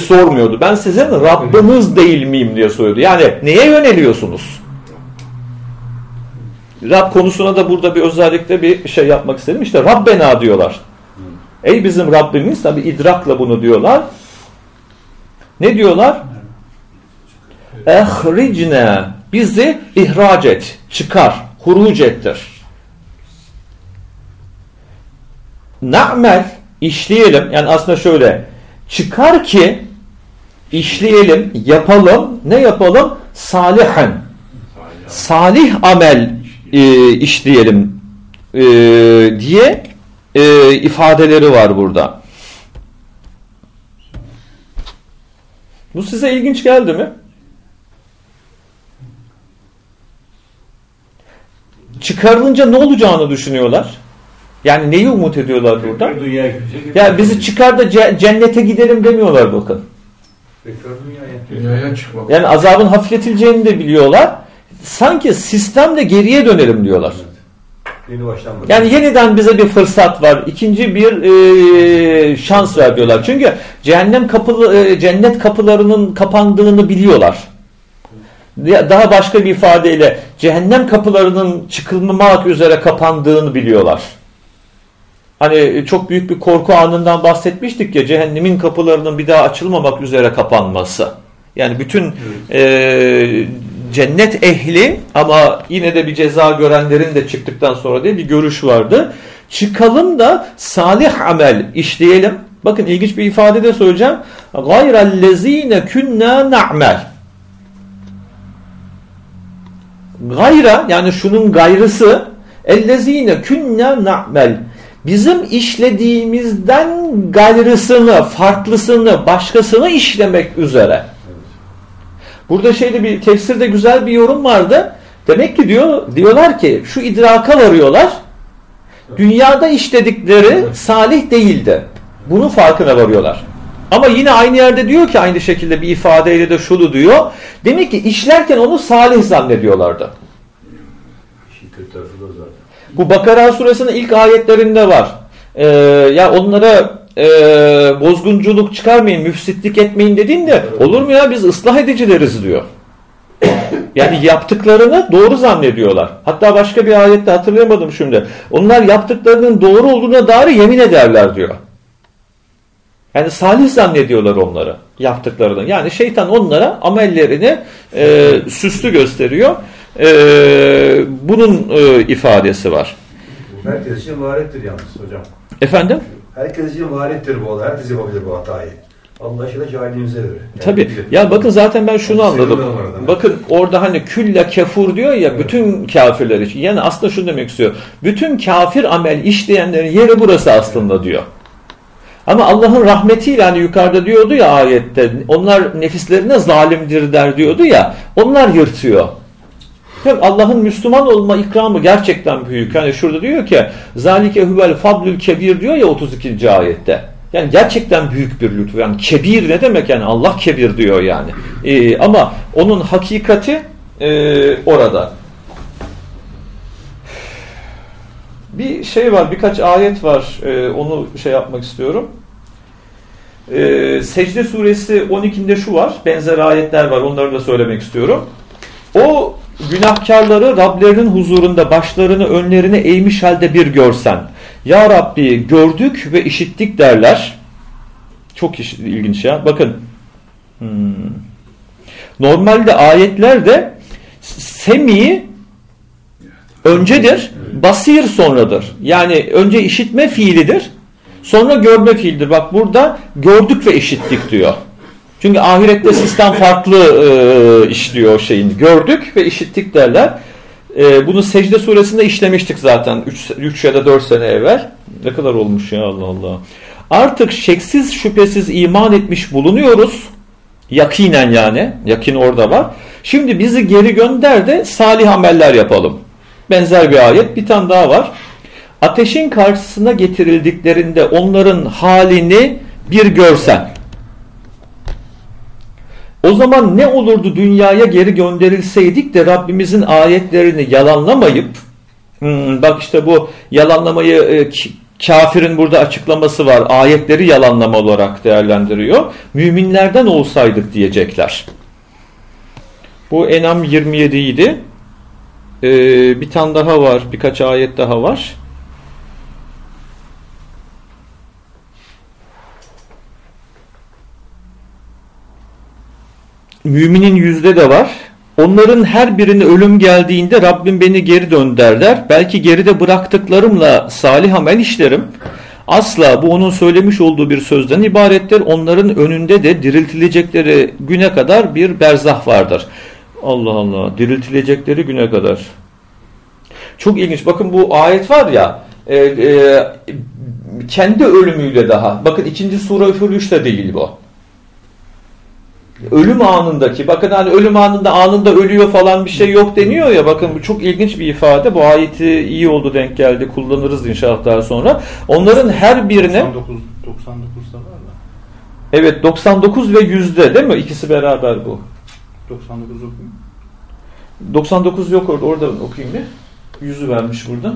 S1: sormuyordu. Ben sizin Rabbiniz değil miyim diye soruyordu. Yani neye yöneliyorsunuz? Rab konusuna da burada bir özellikle bir şey yapmak istedim. İşte Rabbena diyorlar. Ey bizim Rabbimiz tabi idrakla bunu diyorlar. Ne diyorlar? Ehricne bizi ihraç et, çıkar, huruc ettir. Na'mel işleyelim. Yani aslında şöyle çıkar ki işleyelim, yapalım. Ne yapalım? Salihen. Salih amel e, işleyelim e, diye e, ifadeleri var burada. Bu size ilginç geldi mi? Çıkarılınca ne olacağını düşünüyorlar. Yani neyi umut ediyorlar burada?
S4: Dünya gülecek.
S1: Ya bizi çıkar da ce- cennete gidelim demiyorlar bakın.
S2: Dünyaya.
S6: Çıkmak.
S1: Yani azabın hafifletileceğini de biliyorlar. Sanki sistemle geriye dönelim diyorlar.
S2: Yeni.
S1: Yani yeniden bize bir fırsat var. ikinci bir e, şans ver diyorlar. Çünkü cehennem kapılı, e, cennet kapılarının kapandığını biliyorlar. Ya- Daha başka bir ifadeyle cehennem kapılarının çıkılmamak üzere kapandığını biliyorlar. Hani çok büyük bir korku anından bahsetmiştik ya cehennemin kapılarının bir daha açılmamak üzere kapanması. Yani bütün e, cennet ehli ama yine de bir ceza görenlerin de çıktıktan sonra diye bir görüş vardı. Çıkalım da salih amel işleyelim. Bakın ilginç bir ifade de söyleyeceğim. Gayrellezine künna na'mel. Gayra yani şunun gayrısı ellezine künna na'mel. Bizim işlediğimizden gayrısını, farklısını, başkasını işlemek üzere. Burada şeyde bir tefsirde güzel bir yorum vardı. Demek ki diyor diyorlar ki şu idraka varıyorlar. Dünyada işledikleri salih değildi. Bunun farkına varıyorlar. Ama yine aynı yerde diyor ki aynı şekilde bir ifadeyle de şunu diyor. Demek ki işlerken onu salih zannediyorlardı.
S2: İşin kötü tarafı da zaten.
S1: Bu Bakara suresinin ilk ayetlerinde var. Ee, ya onlara e, bozgunculuk çıkarmayın, müfsitlik etmeyin dediğinde olur mu ya biz ıslah edicileriz diyor. Yani yaptıklarını doğru zannediyorlar. Hatta başka bir ayette hatırlayamadım şimdi. Onlar yaptıklarının doğru olduğuna dair yemin ederler diyor. Yani salih zannediyorlar onları yaptıklarını. Yani şeytan onlara amellerini e, süslü gösteriyor. E, bunun e, ifadesi var.
S2: Herkes için varettir yalnız hocam.
S1: Efendim?
S2: Herkes için varettir bu olay. Herkes yapabilir bu hatayı. Allah aşkına cahilliğimize verir. Yani
S1: Tabii. Ya bakın zaten ben şunu
S2: Sırrı
S1: anladım. Bakın orada hani külle kefur diyor ya bütün kafirler için. Yani aslında şunu demek istiyor. Bütün kafir amel işleyenlerin yeri burası aslında diyor. Ama Allah'ın rahmetiyle hani yukarıda diyordu ya ayette onlar nefislerine zalimdir der diyordu ya onlar yırtıyor. Tabii Allah'ın Müslüman olma ikramı gerçekten büyük. Hani şurada diyor ki zalike huvel fadlül kebir diyor ya 32. ayette. Yani gerçekten büyük bir lütfu. Yani kebir ne demek yani Allah kebir diyor yani. Ee, ama onun hakikati e, orada. Bir şey var, birkaç ayet var. Ee, onu şey yapmak istiyorum. Ee, Secde suresi 12'de şu var. Benzer ayetler var. Onları da söylemek istiyorum. O günahkarları Rablerinin huzurunda başlarını önlerine eğmiş halde bir görsen. Ya Rabbi gördük ve işittik derler. Çok ilginç ya. Bakın. Hmm. Normalde ayetlerde semi öncedir, basir sonradır. Yani önce işitme fiilidir, sonra görme fiildir. Bak burada gördük ve işittik diyor. Çünkü ahirette sistem farklı e, işliyor o şeyin. Gördük ve işittik derler. E, bunu secde suresinde işlemiştik zaten 3 ya da 4 sene evvel. Ne kadar olmuş ya Allah Allah. Artık şeksiz şüphesiz iman etmiş bulunuyoruz. Yakinen yani. Yakin orada var. Şimdi bizi geri gönder de salih ameller yapalım. Benzer bir ayet. Bir tane daha var. Ateşin karşısına getirildiklerinde onların halini bir görsen. O zaman ne olurdu dünyaya geri gönderilseydik de Rabbimizin ayetlerini yalanlamayıp hmm, bak işte bu yalanlamayı e, kafirin burada açıklaması var. Ayetleri yalanlama olarak değerlendiriyor. Müminlerden olsaydık diyecekler. Bu Enam 27 idi. Ee, bir tane daha var. Birkaç ayet daha var. Müminin yüzde de var. Onların her birine ölüm geldiğinde Rabbim beni geri dönderler. Belki geride bıraktıklarımla salih amel işlerim. Asla bu onun söylemiş olduğu bir sözden ibarettir. Onların önünde de diriltilecekleri güne kadar bir berzah vardır. Allah Allah diriltilecekleri güne kadar. Çok ilginç. Bakın bu ayet var ya e, e, kendi ölümüyle daha. Bakın ikinci sure üfürülüşte değil bu. Ölüm anındaki bakın hani ölüm anında anında ölüyor falan bir şey yok deniyor ya bakın bu çok ilginç bir ifade. Bu ayeti iyi oldu denk geldi kullanırız inşallah daha sonra. Onların her birine
S5: 99 99'da var da.
S1: evet 99 ve yüzde değil mi? İkisi beraber bu.
S5: 99 okuyayım.
S1: 99 yok orada orada okuyayım bir. Yüzü vermiş burada.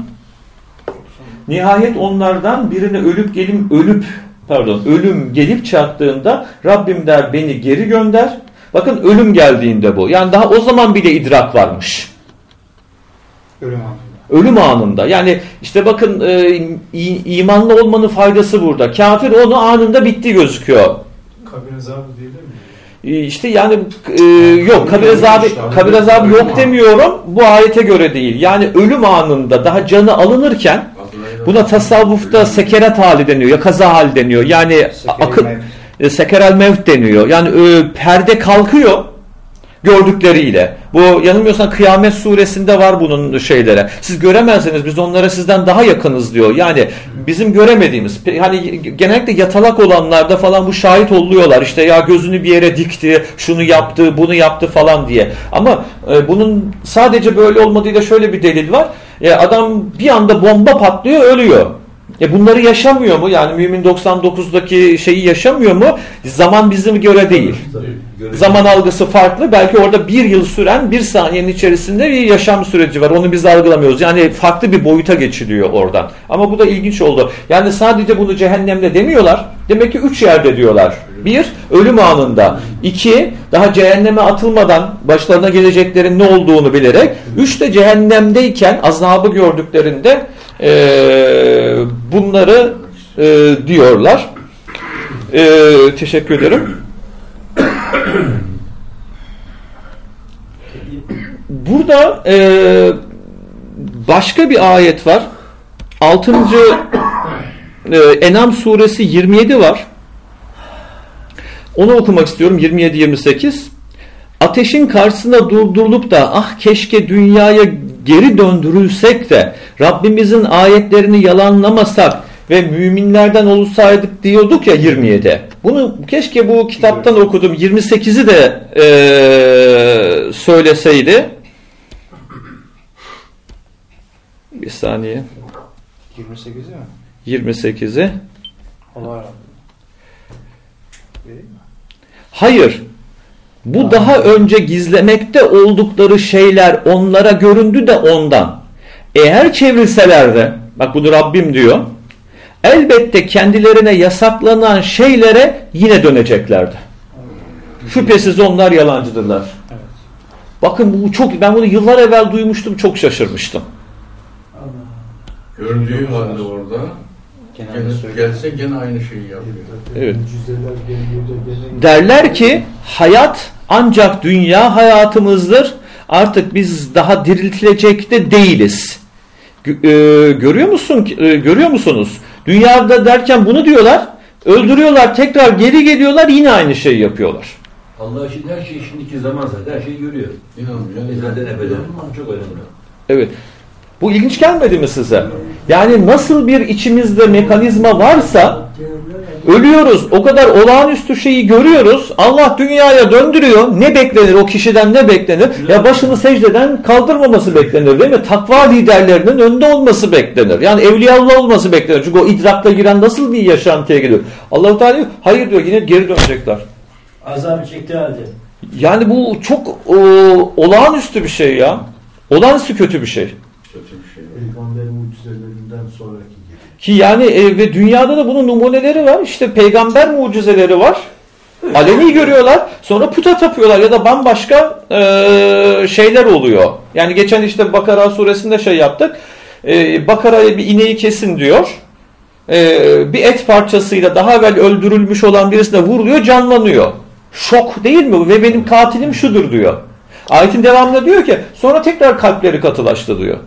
S1: Nihayet onlardan birine ölüp gelim ölüp pardon ölüm gelip çattığında Rabbim der beni geri gönder. Bakın ölüm geldiğinde bu. Yani daha o zaman bile idrak varmış.
S5: Ölüm anında.
S1: Ölüm anında. Yani işte bakın e, imanlı olmanın faydası burada. Kafir onu anında bitti gözüküyor.
S3: Kabir azabı değil mi?
S1: E, İşte yani e, yok kabir azabı, kabir azabı yok demiyorum. Bu ayete göre değil. Yani ölüm anında daha canı alınırken Buna tasavvufta sekerat hali deniyor ya kaza hali deniyor. Yani akıl e, sekerel mevt deniyor. Yani e, perde kalkıyor gördükleriyle. Bu yanılmıyorsam Kıyamet suresinde var bunun şeylere. Siz göremezsiniz biz onlara sizden daha yakınız diyor. Yani bizim göremediğimiz hani genellikle yatalak olanlarda falan bu şahit oluyorlar. İşte ya gözünü bir yere dikti, şunu yaptı, bunu yaptı falan diye. Ama e, bunun sadece böyle olmadığıyla şöyle bir delil var. E, adam bir anda bomba patlıyor, ölüyor. E bunları yaşamıyor mu? Yani Mümin 99'daki şeyi yaşamıyor mu? Zaman bizim göre değil.
S2: Göre-
S1: Zaman algısı farklı. Belki orada bir yıl süren bir saniyenin içerisinde bir yaşam süreci var. Onu biz algılamıyoruz. Yani farklı bir boyuta geçiliyor oradan. Ama bu da ilginç oldu. Yani sadece bunu cehennemde demiyorlar. Demek ki üç yerde diyorlar. Bir, ölüm anında. İki, daha cehenneme atılmadan başlarına geleceklerin ne olduğunu bilerek. Üç de cehennemdeyken azabı gördüklerinde eee, bunları eee, diyorlar. Eee, teşekkür ederim. Burada e, başka bir ayet var. 6. E, Enam suresi 27 var. Onu okumak istiyorum 27-28. Ateşin karşısında durdurulup da ah keşke dünyaya geri döndürülsek de Rabbimizin ayetlerini yalanlamasak ve müminlerden olsaydık diyorduk ya 27. Bunu keşke bu kitaptan okudum 28'i de eee, söyleseydi. Bir saniye.
S5: 28'i mi?
S1: 28'i.
S5: Allah?
S1: Hayır. Bu daha önce gizlemekte oldukları şeyler onlara göründü de ondan. Eğer çevrilseler de, bak bunu Rabbim diyor, elbette kendilerine yasaklanan şeylere yine döneceklerdi. Şüphesiz onlar yalancıdırlar.
S5: Evet.
S1: Bakın bu çok, ben bunu yıllar evvel duymuştum, çok şaşırmıştım.
S6: Gördüğü halde orada
S5: Genelde
S6: gene,
S5: söylüyorum.
S6: gelse gene aynı şeyi yapıyor.
S1: Evet. Derler ki hayat ancak dünya hayatımızdır. Artık biz daha diriltilecekte değiliz. Gö- e, görüyor musun? e, görüyor musunuz? Dünyada derken bunu diyorlar. Öldürüyorlar, tekrar geri geliyorlar, yine aynı şeyi yapıyorlar.
S2: Allah için her şeyi şimdiki zaman zaten her şeyi görüyor.
S6: İnanmıyor.
S2: Ezelden ebeden. Çok önemli.
S1: Evet. Bu ilginç gelmedi mi size? Yani nasıl bir içimizde mekanizma varsa ölüyoruz. O kadar olağanüstü şeyi görüyoruz. Allah dünyaya döndürüyor. Ne beklenir o kişiden ne beklenir? Ya başını secdeden kaldırmaması beklenir değil mi? Takva liderlerinin önde olması beklenir. Yani evliyaullah olması beklenir. Çünkü o idrakla giren nasıl bir yaşantıya geliyor? Allah-u Teala diyor, hayır diyor yine geri dönecekler.
S4: Azabı çektiği halde.
S1: Yani bu çok o, olağanüstü bir şey ya. Olağanüstü kötü bir şey.
S6: Kötü bir şey.
S3: peygamber mucizelerinden sonraki gibi.
S1: Ki yani e, ve dünyada da bunun numuneleri var. İşte peygamber mucizeleri var. Aleni görüyorlar. Sonra puta tapıyorlar ya da bambaşka e, şeyler oluyor. Yani geçen işte Bakara suresinde şey yaptık. E, Bakara'ya bir ineği kesin diyor. E, bir et parçasıyla daha evvel öldürülmüş olan birisine vuruluyor canlanıyor. Şok değil mi? Ve benim katilim şudur diyor. Ayetin devamında diyor ki sonra tekrar kalpleri katılaştı diyor.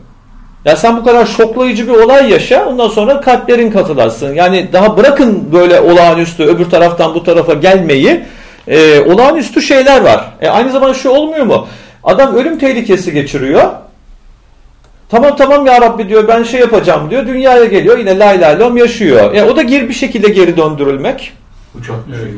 S1: Ya sen bu kadar şoklayıcı bir olay yaşa ondan sonra kalplerin katılaşsın. Yani daha bırakın böyle olağanüstü öbür taraftan bu tarafa gelmeyi. E, olağanüstü şeyler var. E, aynı zamanda şu olmuyor mu? Adam ölüm tehlikesi geçiriyor. Tamam tamam ya Rabbi diyor ben şey yapacağım diyor. Dünyaya geliyor yine lay lay lom yaşıyor. E, o da geri bir şekilde geri döndürülmek.
S6: Uçak düşüyor.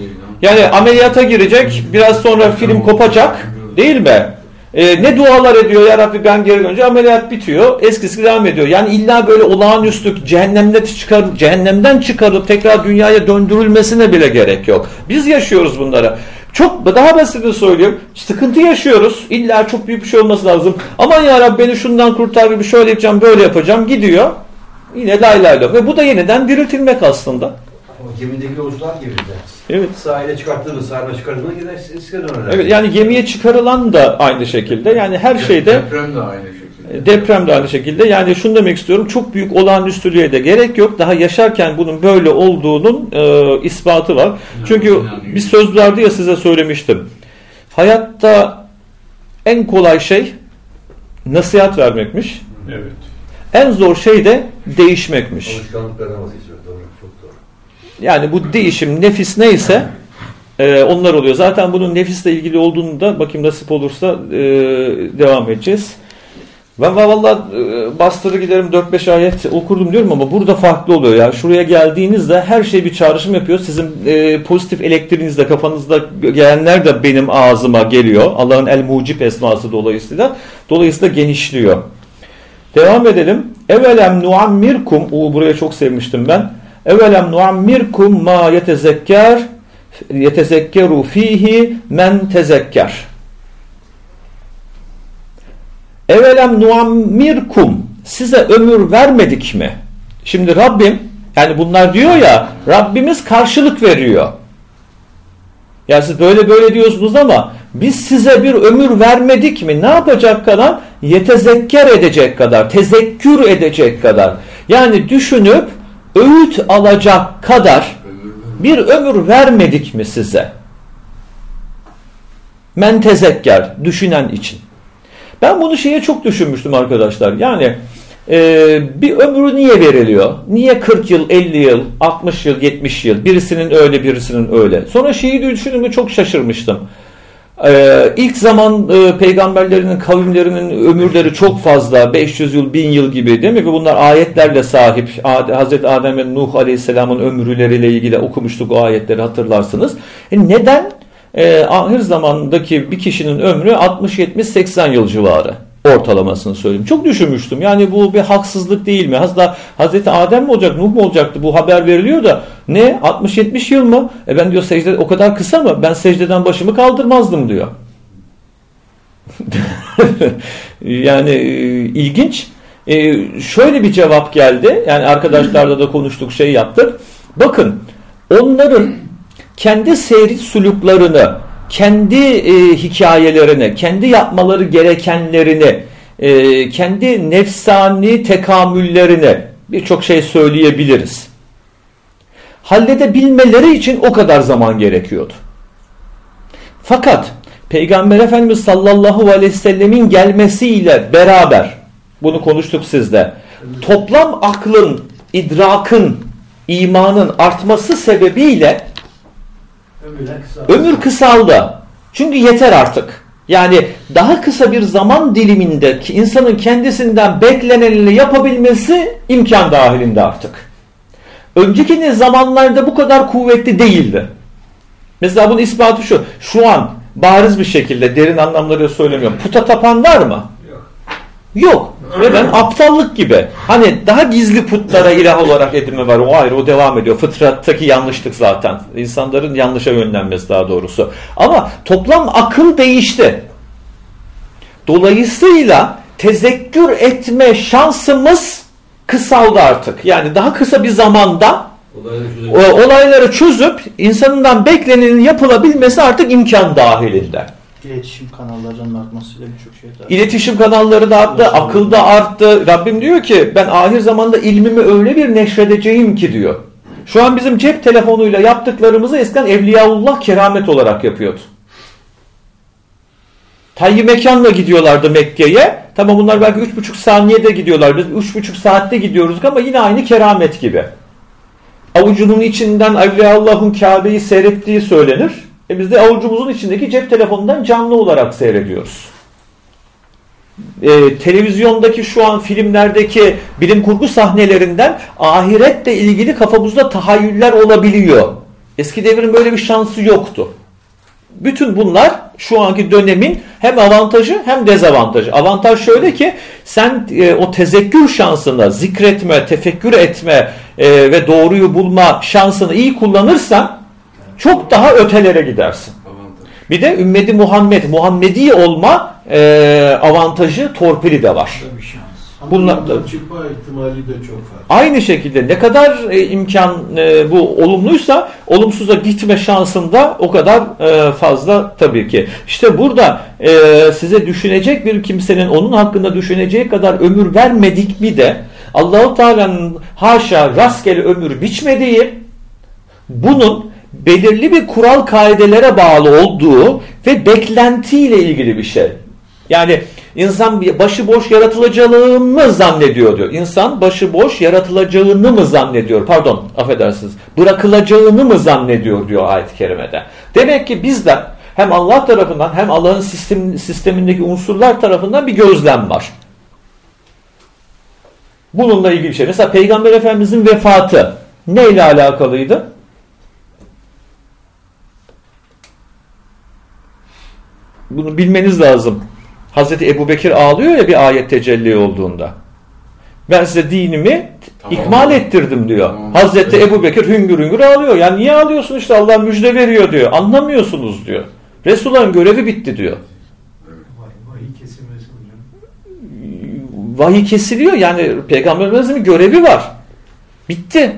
S1: Yani ameliyata girecek biraz sonra film kopacak değil mi? E, ne dualar ediyor ya Rabbi ben geri dönünce ameliyat bitiyor. Eskisi devam ediyor. Yani illa böyle olağanüstü cehennemde çıkar, cehennemden çıkarıp tekrar dünyaya döndürülmesine bile gerek yok. Biz yaşıyoruz bunları. Çok daha basitini söyleyeyim. Sıkıntı yaşıyoruz. İlla çok büyük bir şey olması lazım. Aman ya Rabbi beni şundan kurtar bir şöyle yapacağım böyle yapacağım. Gidiyor. Yine lay lay lay. Ve bu da yeniden diriltilmek aslında.
S2: O gemideki yolcular gibi de.
S1: Evet.
S2: Sahile çıkarttığımız, sahile çıkarttığımız gider eskiye dönerler.
S1: Evet yani gemiye çıkarılan da aynı şekilde. Yani her şeyde
S6: Deprem de aynı şekilde.
S1: Deprem de aynı şekilde. Yani şunu demek istiyorum. Çok büyük olağanüstülüğe de gerek yok. Daha yaşarken bunun böyle olduğunun e, ispatı var. Çünkü bir söz vardı ya size söylemiştim. Hayatta en kolay şey nasihat vermekmiş.
S3: Evet.
S1: En zor şey de değişmekmiş.
S2: Alışkanlıklardan vazgeçiyor.
S1: Yani bu değişim nefis neyse e, onlar oluyor. Zaten bunun nefisle ilgili olduğunu da bakayım nasip olursa e, devam edeceğiz. Ben valla e, bastırı giderim 4-5 ayet okurdum diyorum ama burada farklı oluyor ya. Şuraya geldiğinizde her şey bir çağrışım yapıyor. Sizin e, pozitif elektriğinizde kafanızda gelenler de benim ağzıma geliyor. Allah'ın el mucip esması dolayısıyla. Dolayısıyla genişliyor. Devam edelim. Evelem nuammirkum. O buraya çok sevmiştim ben. Evelem nuammirkum ma yetezekker yetezekkeru fihi men tezekker. Evelem nuammirkum size ömür vermedik mi? Şimdi Rabbim yani bunlar diyor ya Rabbimiz karşılık veriyor. Ya siz böyle böyle diyorsunuz ama biz size bir ömür vermedik mi? Ne yapacak kadar? Yetezekker edecek kadar, tezekkür edecek kadar. Yani düşünüp öğüt alacak kadar bir ömür vermedik mi size? Men tezekker, düşünen için. Ben bunu şeye çok düşünmüştüm arkadaşlar. Yani e, bir ömrü niye veriliyor? Niye 40 yıl, 50 yıl, 60 yıl, 70 yıl? Birisinin öyle, birisinin öyle. Sonra şeyi düşündüğümde çok şaşırmıştım. Ee, ilk zaman e, peygamberlerinin kavimlerinin ömürleri çok fazla 500 yıl 1000 yıl gibi değil mi? Ve bunlar ayetlerle sahip Ad Hazreti Adem ve Nuh Aleyhisselam'ın ömürleriyle ilgili okumuştuk o ayetleri hatırlarsınız. E neden? E, ahir zamandaki bir kişinin ömrü 60-70-80 yıl civarı ortalamasını söyleyeyim. Çok düşünmüştüm. Yani bu bir haksızlık değil mi? Hatta Hazreti Adem mi olacak, Nuh mu olacaktı? Bu haber veriliyor da ne? 60-70 yıl mı? E ben diyor secde o kadar kısa mı? Ben secdeden başımı kaldırmazdım diyor. *laughs* yani e, ilginç. E, şöyle bir cevap geldi. Yani arkadaşlarla da konuştuk, şey yaptık. Bakın onların kendi seyri suluklarını kendi e, hikayelerini, kendi yapmaları gerekenlerini, e, kendi nefsani tekamüllerini birçok şey söyleyebiliriz. Halledebilmeleri için o kadar zaman gerekiyordu. Fakat Peygamber Efendimiz sallallahu aleyhi ve sellemin gelmesiyle beraber, bunu konuştuk sizde, toplam aklın, idrakın, imanın artması sebebiyle Ömür kısaldı. Çünkü yeter artık. Yani daha kısa bir zaman diliminde insanın kendisinden beklenenini yapabilmesi imkan dahilinde artık. Önceki zamanlarda bu kadar kuvvetli değildi. Mesela bunun ispatı şu. Şu an bariz bir şekilde derin anlamları söylemiyorum. Puta tapan var mı? Yok. Yok. Neden? Aptallık gibi. Hani daha gizli putlara ilah olarak edinme var. O ayrı o devam ediyor. Fıtrattaki yanlışlık zaten. İnsanların yanlışa yönlenmesi daha doğrusu. Ama toplam akıl değişti. Dolayısıyla tezekkür etme şansımız kısaldı artık. Yani daha kısa bir zamanda olayları, olayları çözüp insanından beklenenin yapılabilmesi artık imkan dahilinde.
S5: İletişim kanallarının artmasıyla birçok şey daha.
S1: İletişim kanalları da arttı, akıl da arttı. Rabbim diyor ki ben ahir zamanda ilmimi öyle bir neşredeceğim ki diyor. Şu an bizim cep telefonuyla yaptıklarımızı eskiden Evliyaullah keramet olarak yapıyordu. Tayyi mekanla gidiyorlardı Mekke'ye. Tamam bunlar belki 3,5 saniyede gidiyorlar. Biz 3,5 saatte gidiyoruz ama yine aynı keramet gibi. Avucunun içinden Evliyaullah'ın Kabe'yi seyrettiği söylenir. E biz de avucumuzun içindeki cep telefonundan canlı olarak seyrediyoruz. E, televizyondaki şu an filmlerdeki bilim kurgu sahnelerinden ahiretle ilgili kafamızda tahayyüller olabiliyor. Eski devrin böyle bir şansı yoktu. Bütün bunlar şu anki dönemin hem avantajı hem dezavantajı. Avantaj şöyle ki sen e, o tezekkür şansını, zikretme, tefekkür etme e, ve doğruyu bulma şansını iyi kullanırsan çok daha ötelere gidersin. Bir de ümmeti Muhammed, Muhammedi olma e, avantajı, torpili de var.
S3: Bir.
S1: Bunlar-
S3: çıkma ihtimali de çok fazla.
S1: Aynı şekilde ne kadar e, imkan e, bu olumluysa olumsuza gitme şansında o kadar e, fazla tabii ki. İşte burada e, size düşünecek bir kimsenin onun hakkında düşüneceği kadar ömür vermedik mi de Allahu Teala'nın haşa rastgele ömür biçmediği bunun belirli bir kural kaidelere bağlı olduğu ve beklentiyle ilgili bir şey. Yani insan başıboş yaratılacağını mı zannediyor diyor. İnsan başıboş yaratılacağını mı zannediyor? Pardon affedersiniz. Bırakılacağını mı zannediyor diyor ayet-i kerimede. Demek ki bizden hem Allah tarafından hem Allah'ın sistem, sistemindeki unsurlar tarafından bir gözlem var. Bununla ilgili bir şey. Mesela Peygamber Efendimizin vefatı neyle alakalıydı? Bunu bilmeniz lazım. Hazreti Ebu Bekir ağlıyor ya bir ayet tecelli olduğunda. Ben size dinimi
S6: Tamam.
S1: ikmal ettirdim diyor.
S6: Tamam.
S1: Hazreti Ebu Bekir hüngür hüngür ağlıyor. Ya niye ağlıyorsun işte Allah müjde veriyor diyor. Anlamıyorsunuz diyor. Resulullah'ın görevi bitti diyor.
S3: Vahiy kesilmesi hocam.
S1: Vahiy kesiliyor yani Peygamber Efendimiz'in görevi var. Bitti.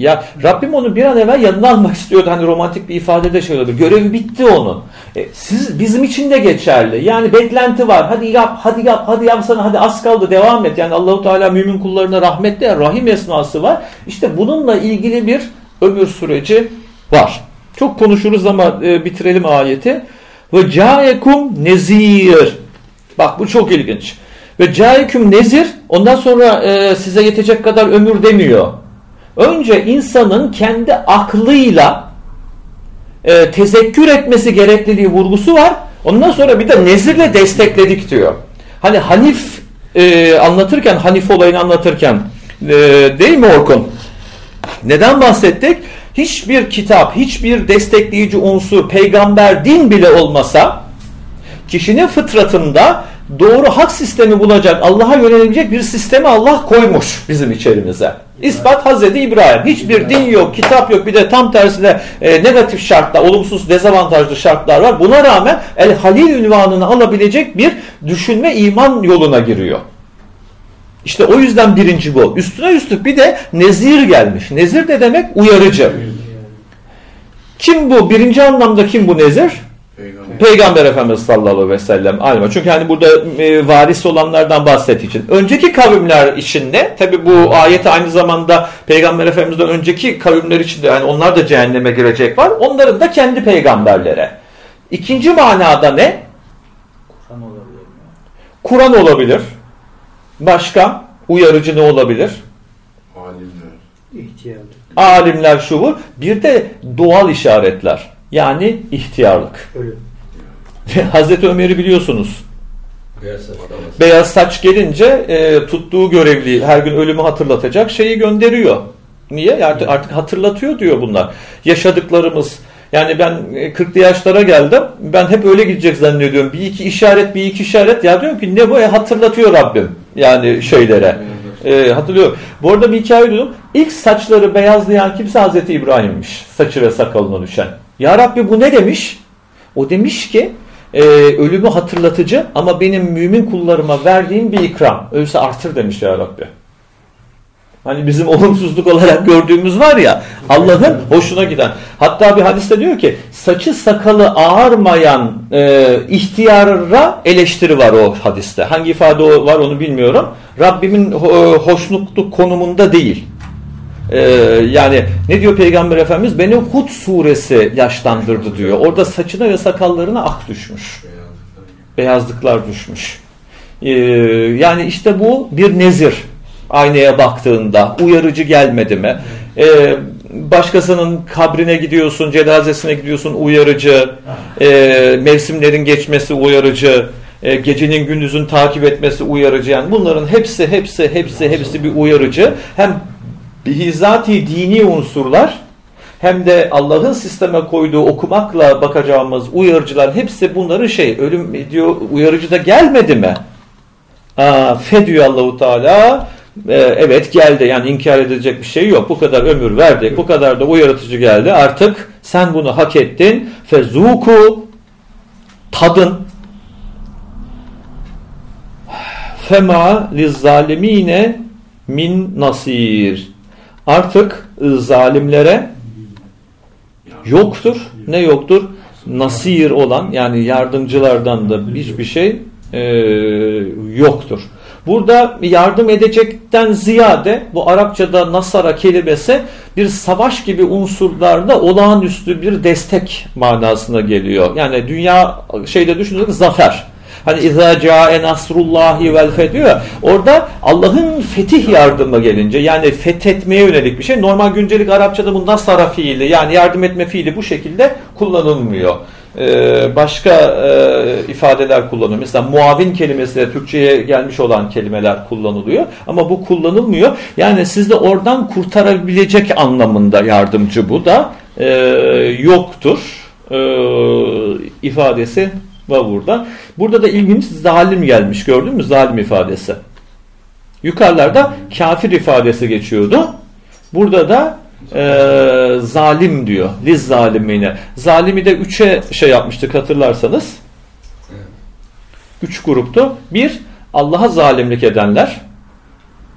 S1: Ya Rabbim onu bir an evvel yanına almak istiyordu. Hani romantik bir ifadede şey olabilir. Görevi bitti onun. E, siz bizim için de geçerli. Yani beklenti var. Hadi yap, hadi yap, hadi yapsana, hadi az kaldı devam et. Yani Allahu Teala mümin kullarına rahmetli, rahim esması var. İşte bununla ilgili bir ömür süreci var. Çok konuşuruz ama e, bitirelim ayeti. Ve caekum nezir. Bak bu çok ilginç. Ve caekum nezir ondan sonra e, size yetecek kadar ömür demiyor. Önce insanın kendi aklıyla e, tezekkür etmesi gerekliliği vurgusu var. Ondan sonra bir de nezirle destekledik diyor. Hani Hanif e, anlatırken, Hanif olayını anlatırken e, değil mi Orkun? Neden bahsettik? Hiçbir kitap, hiçbir destekleyici unsur, peygamber, din bile olmasa kişinin fıtratında doğru hak sistemi bulacak, Allah'a yönelecek bir sistemi Allah koymuş bizim içerimize. İspat Hazreti İbrahim. Hiçbir din yok, kitap yok. Bir de tam tersine e, negatif şartlar, olumsuz, dezavantajlı şartlar var. Buna rağmen El Halil ünvanını alabilecek bir düşünme iman yoluna giriyor. İşte o yüzden birinci bu. Üstüne üstlük bir de nezir gelmiş. Nezir de demek uyarıcı. Kim bu? Birinci anlamda kim bu nezir?
S6: Peygamber.
S1: Efendimiz sallallahu aleyhi ve sellem alma. Çünkü hani burada e, varis olanlardan bahsettiği için. Önceki kavimler için ne? Tabi bu ayeti aynı zamanda Peygamber Efendimiz'den önceki kavimler için de yani onlar da cehenneme girecek var. Onların da kendi peygamberlere. İkinci manada ne?
S5: Kur'an olabilir mi?
S1: Kur'an olabilir. Başka? Uyarıcı ne olabilir?
S6: Alimler.
S5: İhtiyarlı.
S1: Alimler şu bu. Bir de doğal işaretler. Yani ihtiyarlık.
S5: Ölüm. *laughs*
S1: Hazreti Ömer'i biliyorsunuz.
S2: Beyaz
S1: saç gelince e, tuttuğu görevliyi her gün ölümü hatırlatacak şeyi gönderiyor. Niye? Artık, artık hatırlatıyor diyor bunlar. Yaşadıklarımız. Yani ben e, 40'lı yaşlara geldim. Ben hep öyle gidecek zannediyorum. Bir iki işaret, bir iki işaret. Ya diyorum ki ne bu? E, hatırlatıyor Rabbim. Yani şeylere. E, hatırlıyorum. Bu arada bir hikaye duydum. İlk saçları beyazlayan kimse Hazreti İbrahim'miş. Saçı ve sakalına düşen. Ya Rabbi bu ne demiş? O demiş ki e, ölümü hatırlatıcı ama benim mümin kullarıma verdiğim bir ikram. Öyleyse artır demiş ya Rabbi. Hani bizim *laughs* olumsuzluk olarak gördüğümüz var ya Allah'ın hoşuna giden. Hatta bir hadiste diyor ki saçı sakalı ağarmayan e, ihtiyara eleştiri var o hadiste. Hangi ifade var onu bilmiyorum. Rabbimin ho- hoşnutluk konumunda değil. Ee, yani ne diyor Peygamber Efendimiz? Beni Hud suresi yaşlandırdı diyor. Orada saçına ve sakallarına ak düşmüş. Beyazlıklar düşmüş. Ee, yani işte bu bir nezir. Aynaya baktığında uyarıcı gelmedi mi? Ee, başkasının kabrine gidiyorsun, cenazesine gidiyorsun uyarıcı. Ee, mevsimlerin geçmesi uyarıcı. Ee, gecenin gündüzün takip etmesi uyarıcı. Yani bunların hepsi hepsi hepsi hepsi bir uyarıcı. Hem bihizati dini unsurlar hem de Allah'ın sisteme koyduğu okumakla bakacağımız uyarıcılar hepsi bunların şey ölüm diyor uyarıcı da gelmedi mi? Aa, fe diyor Allahu Teala ee, evet geldi yani inkar edilecek bir şey yok. Bu kadar ömür verdik. Bu kadar da uyarıtıcı geldi. Artık sen bunu hak ettin. Fezuku tadın fema lizzalimine min nasir. Artık zalimlere yoktur. Ne yoktur? Nasir olan yani yardımcılardan da hiçbir şey e, yoktur. Burada yardım edecekten ziyade bu Arapçada nasara kelimesi bir savaş gibi unsurlarda olağanüstü bir destek manasına geliyor. Yani dünya şeyde düşünürsek zafer. Hani izâ câe nasrullahi vel fediyor. Orada Allah'ın fetih yardımı gelince yani fethetmeye yönelik bir şey. Normal güncelik Arapçada bu nasara fiili yani yardım etme fiili bu şekilde kullanılmıyor. Ee, başka e, ifadeler kullanılıyor. Mesela muavin kelimesi de Türkçe'ye gelmiş olan kelimeler kullanılıyor. Ama bu kullanılmıyor. Yani sizi oradan kurtarabilecek anlamında yardımcı bu da e, yoktur e, ifadesi burada. Burada da ilginç zalim gelmiş gördün mü zalim ifadesi. Yukarılarda kafir ifadesi geçiyordu. Burada da e, zalim diyor. Liz zalimine. Zalimi de üçe şey yapmıştık hatırlarsanız. Üç gruptu. Bir, Allah'a zalimlik edenler.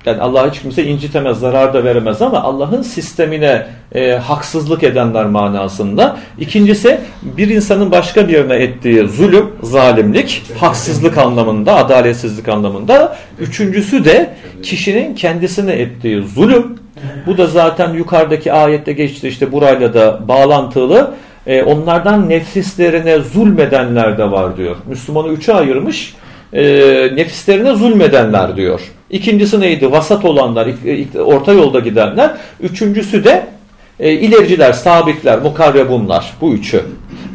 S1: Yani Allah hiç kimse incitemez, zarar da veremez ama Allah'ın sistemine e, haksızlık edenler manasında. İkincisi bir insanın başka birine ettiği zulüm, zalimlik, haksızlık anlamında, adaletsizlik anlamında. Üçüncüsü de kişinin kendisine ettiği zulüm. Bu da zaten yukarıdaki ayette geçti işte burayla da bağlantılı. E, onlardan nefislerine zulmedenler de var diyor. Müslümanı üçe ayırmış. E, nefislerine zulmedenler diyor. İkincisi neydi? Vasat olanlar, orta yolda gidenler. Üçüncüsü de e, ilericiler, sabitler, mukarrebunlar. Bu üçü.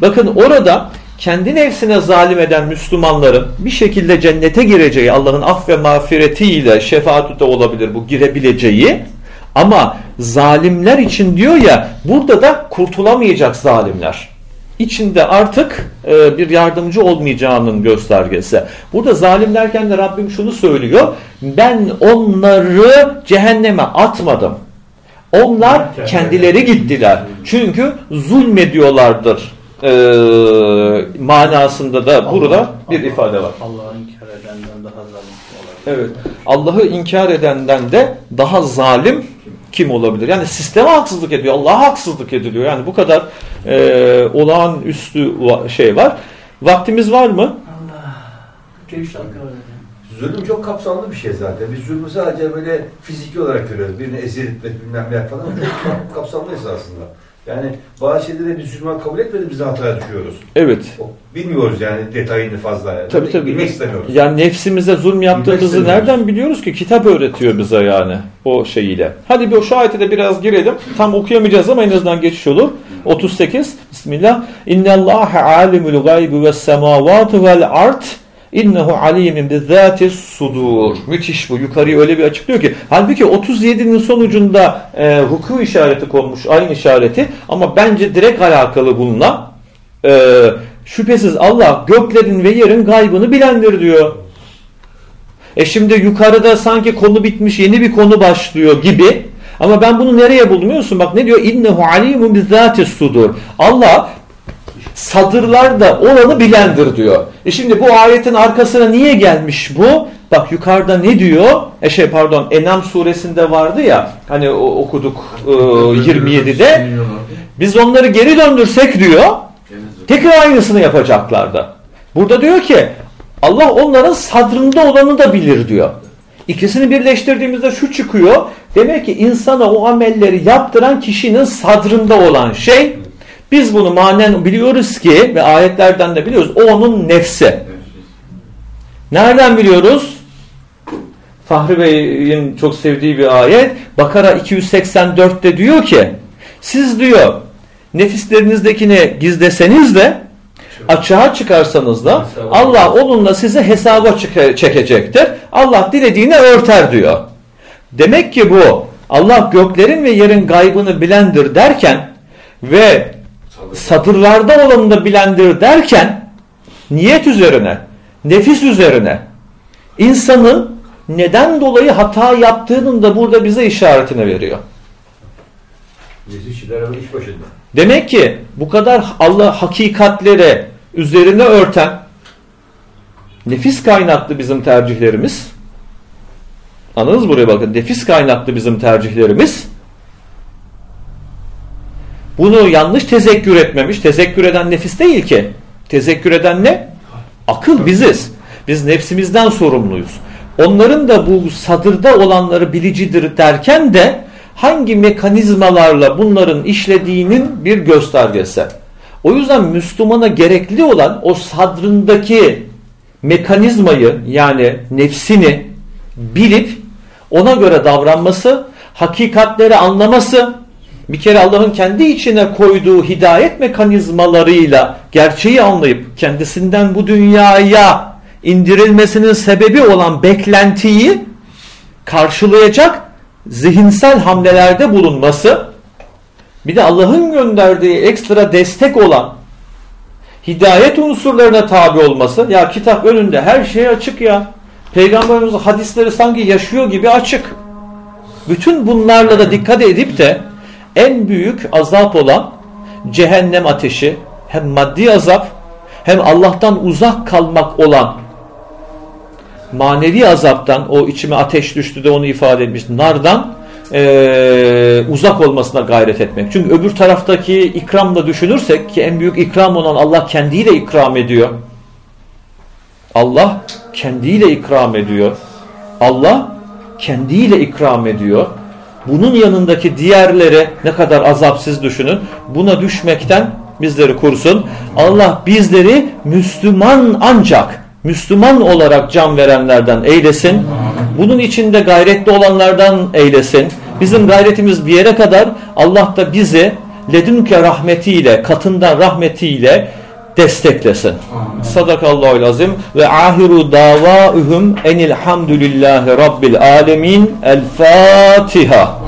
S1: Bakın orada kendi nefsine zalim eden Müslümanların bir şekilde cennete gireceği, Allah'ın af ve mağfiretiyle şefaat de olabilir bu girebileceği ama zalimler için diyor ya burada da kurtulamayacak zalimler. İçinde artık e, bir yardımcı olmayacağının göstergesi. Burada zalim derken de Rabbim şunu söylüyor. Ben onları cehenneme atmadım. Onlar kendileri gittiler. Çünkü zulmediyorlardır e, manasında da burada bir ifade var.
S5: Allah'ı inkar edenden daha zalim.
S1: Evet. Allah'ı inkar edenden de daha zalim kim olabilir? Yani sisteme haksızlık ediyor. Allah'a haksızlık ediliyor. Yani bu kadar e, olağanüstü şey var. Vaktimiz var mı?
S4: Allah. Üç dakika var.
S2: Zulüm çok kapsamlı bir şey zaten. Biz zulmü sadece böyle fiziki olarak görüyoruz. Birini ezilip bilmem ne falan çok kapsamlı aslında. Yani bazı şeyleri zulmen kabul etmediğimizde hataya düşüyoruz.
S1: Evet.
S2: Bilmiyoruz yani detayını fazla. Yani.
S1: Tabii tabii.
S2: Bilmek istemiyoruz.
S1: Yani nefsimize zulm yaptığımızı nereden biliyoruz ki? Kitap öğretiyor bize yani o şeyiyle. Hadi bir şu ayete de biraz girelim. Tam okuyamayacağız ama en azından geçiş olur. 38. Bismillah. İnnallâhe alimul gaybi ve semâvâtu vel art. İnnehu alimin bizzâtis sudur. Müthiş bu. Yukarıyı öyle bir açıklıyor ki. Halbuki 37'nin sonucunda e, huku işareti konmuş. Aynı işareti. Ama bence direkt alakalı bununla. E, şüphesiz Allah göklerin ve yerin gaybını bilendir diyor. E şimdi yukarıda sanki konu bitmiş yeni bir konu başlıyor gibi. Ama ben bunu nereye buldum biliyorsun? Bak ne diyor? İnnehu alimun bizzatis sudur. Allah sadırlarda olanı bilendir diyor. E şimdi bu ayetin arkasına niye gelmiş bu? Bak yukarıda ne diyor? E şey pardon Enam suresinde vardı ya hani okuduk e, 27'de. Biz onları geri döndürsek diyor tekrar aynısını yapacaklardı. Burada diyor ki Allah onların sadrında olanı da bilir diyor. İkisini birleştirdiğimizde şu çıkıyor. Demek ki insana o amelleri yaptıran kişinin sadrında olan şey biz bunu manen biliyoruz ki ve ayetlerden de biliyoruz o onun nefsi. Nereden biliyoruz? Fahri Bey'in çok sevdiği bir ayet. Bakara 284'te diyor ki siz diyor nefislerinizdekini gizleseniz de açığa çıkarsanız da Allah onunla sizi hesaba çekecektir. Allah dilediğini örter diyor. Demek ki bu Allah göklerin ve yerin gaybını bilendir derken ve satırlarda olanı da bilendir derken niyet üzerine, nefis üzerine insanın neden dolayı hata yaptığının da burada bize işaretini veriyor. Demek ki bu kadar Allah hakikatleri üzerine örten nefis kaynaklı bizim tercihlerimiz anladınız buraya bakın nefis kaynaklı bizim tercihlerimiz bunu yanlış tezekkür etmemiş. Tezekkür eden nefis değil ki. Tezekkür eden ne? akıl biziz. Biz nefsimizden sorumluyuz. Onların da bu sadırda olanları bilicidir derken de hangi mekanizmalarla bunların işlediğinin bir göstergesi. O yüzden Müslümana gerekli olan o sadrındaki mekanizmayı yani nefsini bilip ona göre davranması, hakikatleri anlaması, bir kere Allah'ın kendi içine koyduğu hidayet mekanizmalarıyla gerçeği anlayıp kendisinden bu dünyaya indirilmesinin sebebi olan beklentiyi karşılayacak zihinsel hamlelerde bulunması bir de Allah'ın gönderdiği ekstra destek olan hidayet unsurlarına tabi olması. Ya kitap önünde her şey açık ya. Peygamberimiz hadisleri sanki yaşıyor gibi açık. Bütün bunlarla da dikkat edip de en büyük azap olan cehennem ateşi hem maddi azap hem Allah'tan uzak kalmak olan manevi azaptan o içime ateş düştü de onu ifade etmiş nardan e, uzak olmasına gayret etmek. Çünkü öbür taraftaki ikramla düşünürsek ki en büyük ikram olan Allah kendiyle ikram ediyor. Allah kendiyle ikram ediyor. Allah kendiyle ikram ediyor. Bunun yanındaki diğerleri ne kadar azapsız düşünün. Buna düşmekten bizleri korusun. Allah bizleri Müslüman ancak Müslüman olarak can verenlerden eylesin. Bunun içinde gayretli olanlardan eylesin. Bizim gayretimiz bir yere kadar Allah da bizi ledünke rahmetiyle, katından rahmetiyle desteklesin. Sadakallahu azim ve ahiru davauhum enilhamdülillahi rabbil alemin. El Fatiha.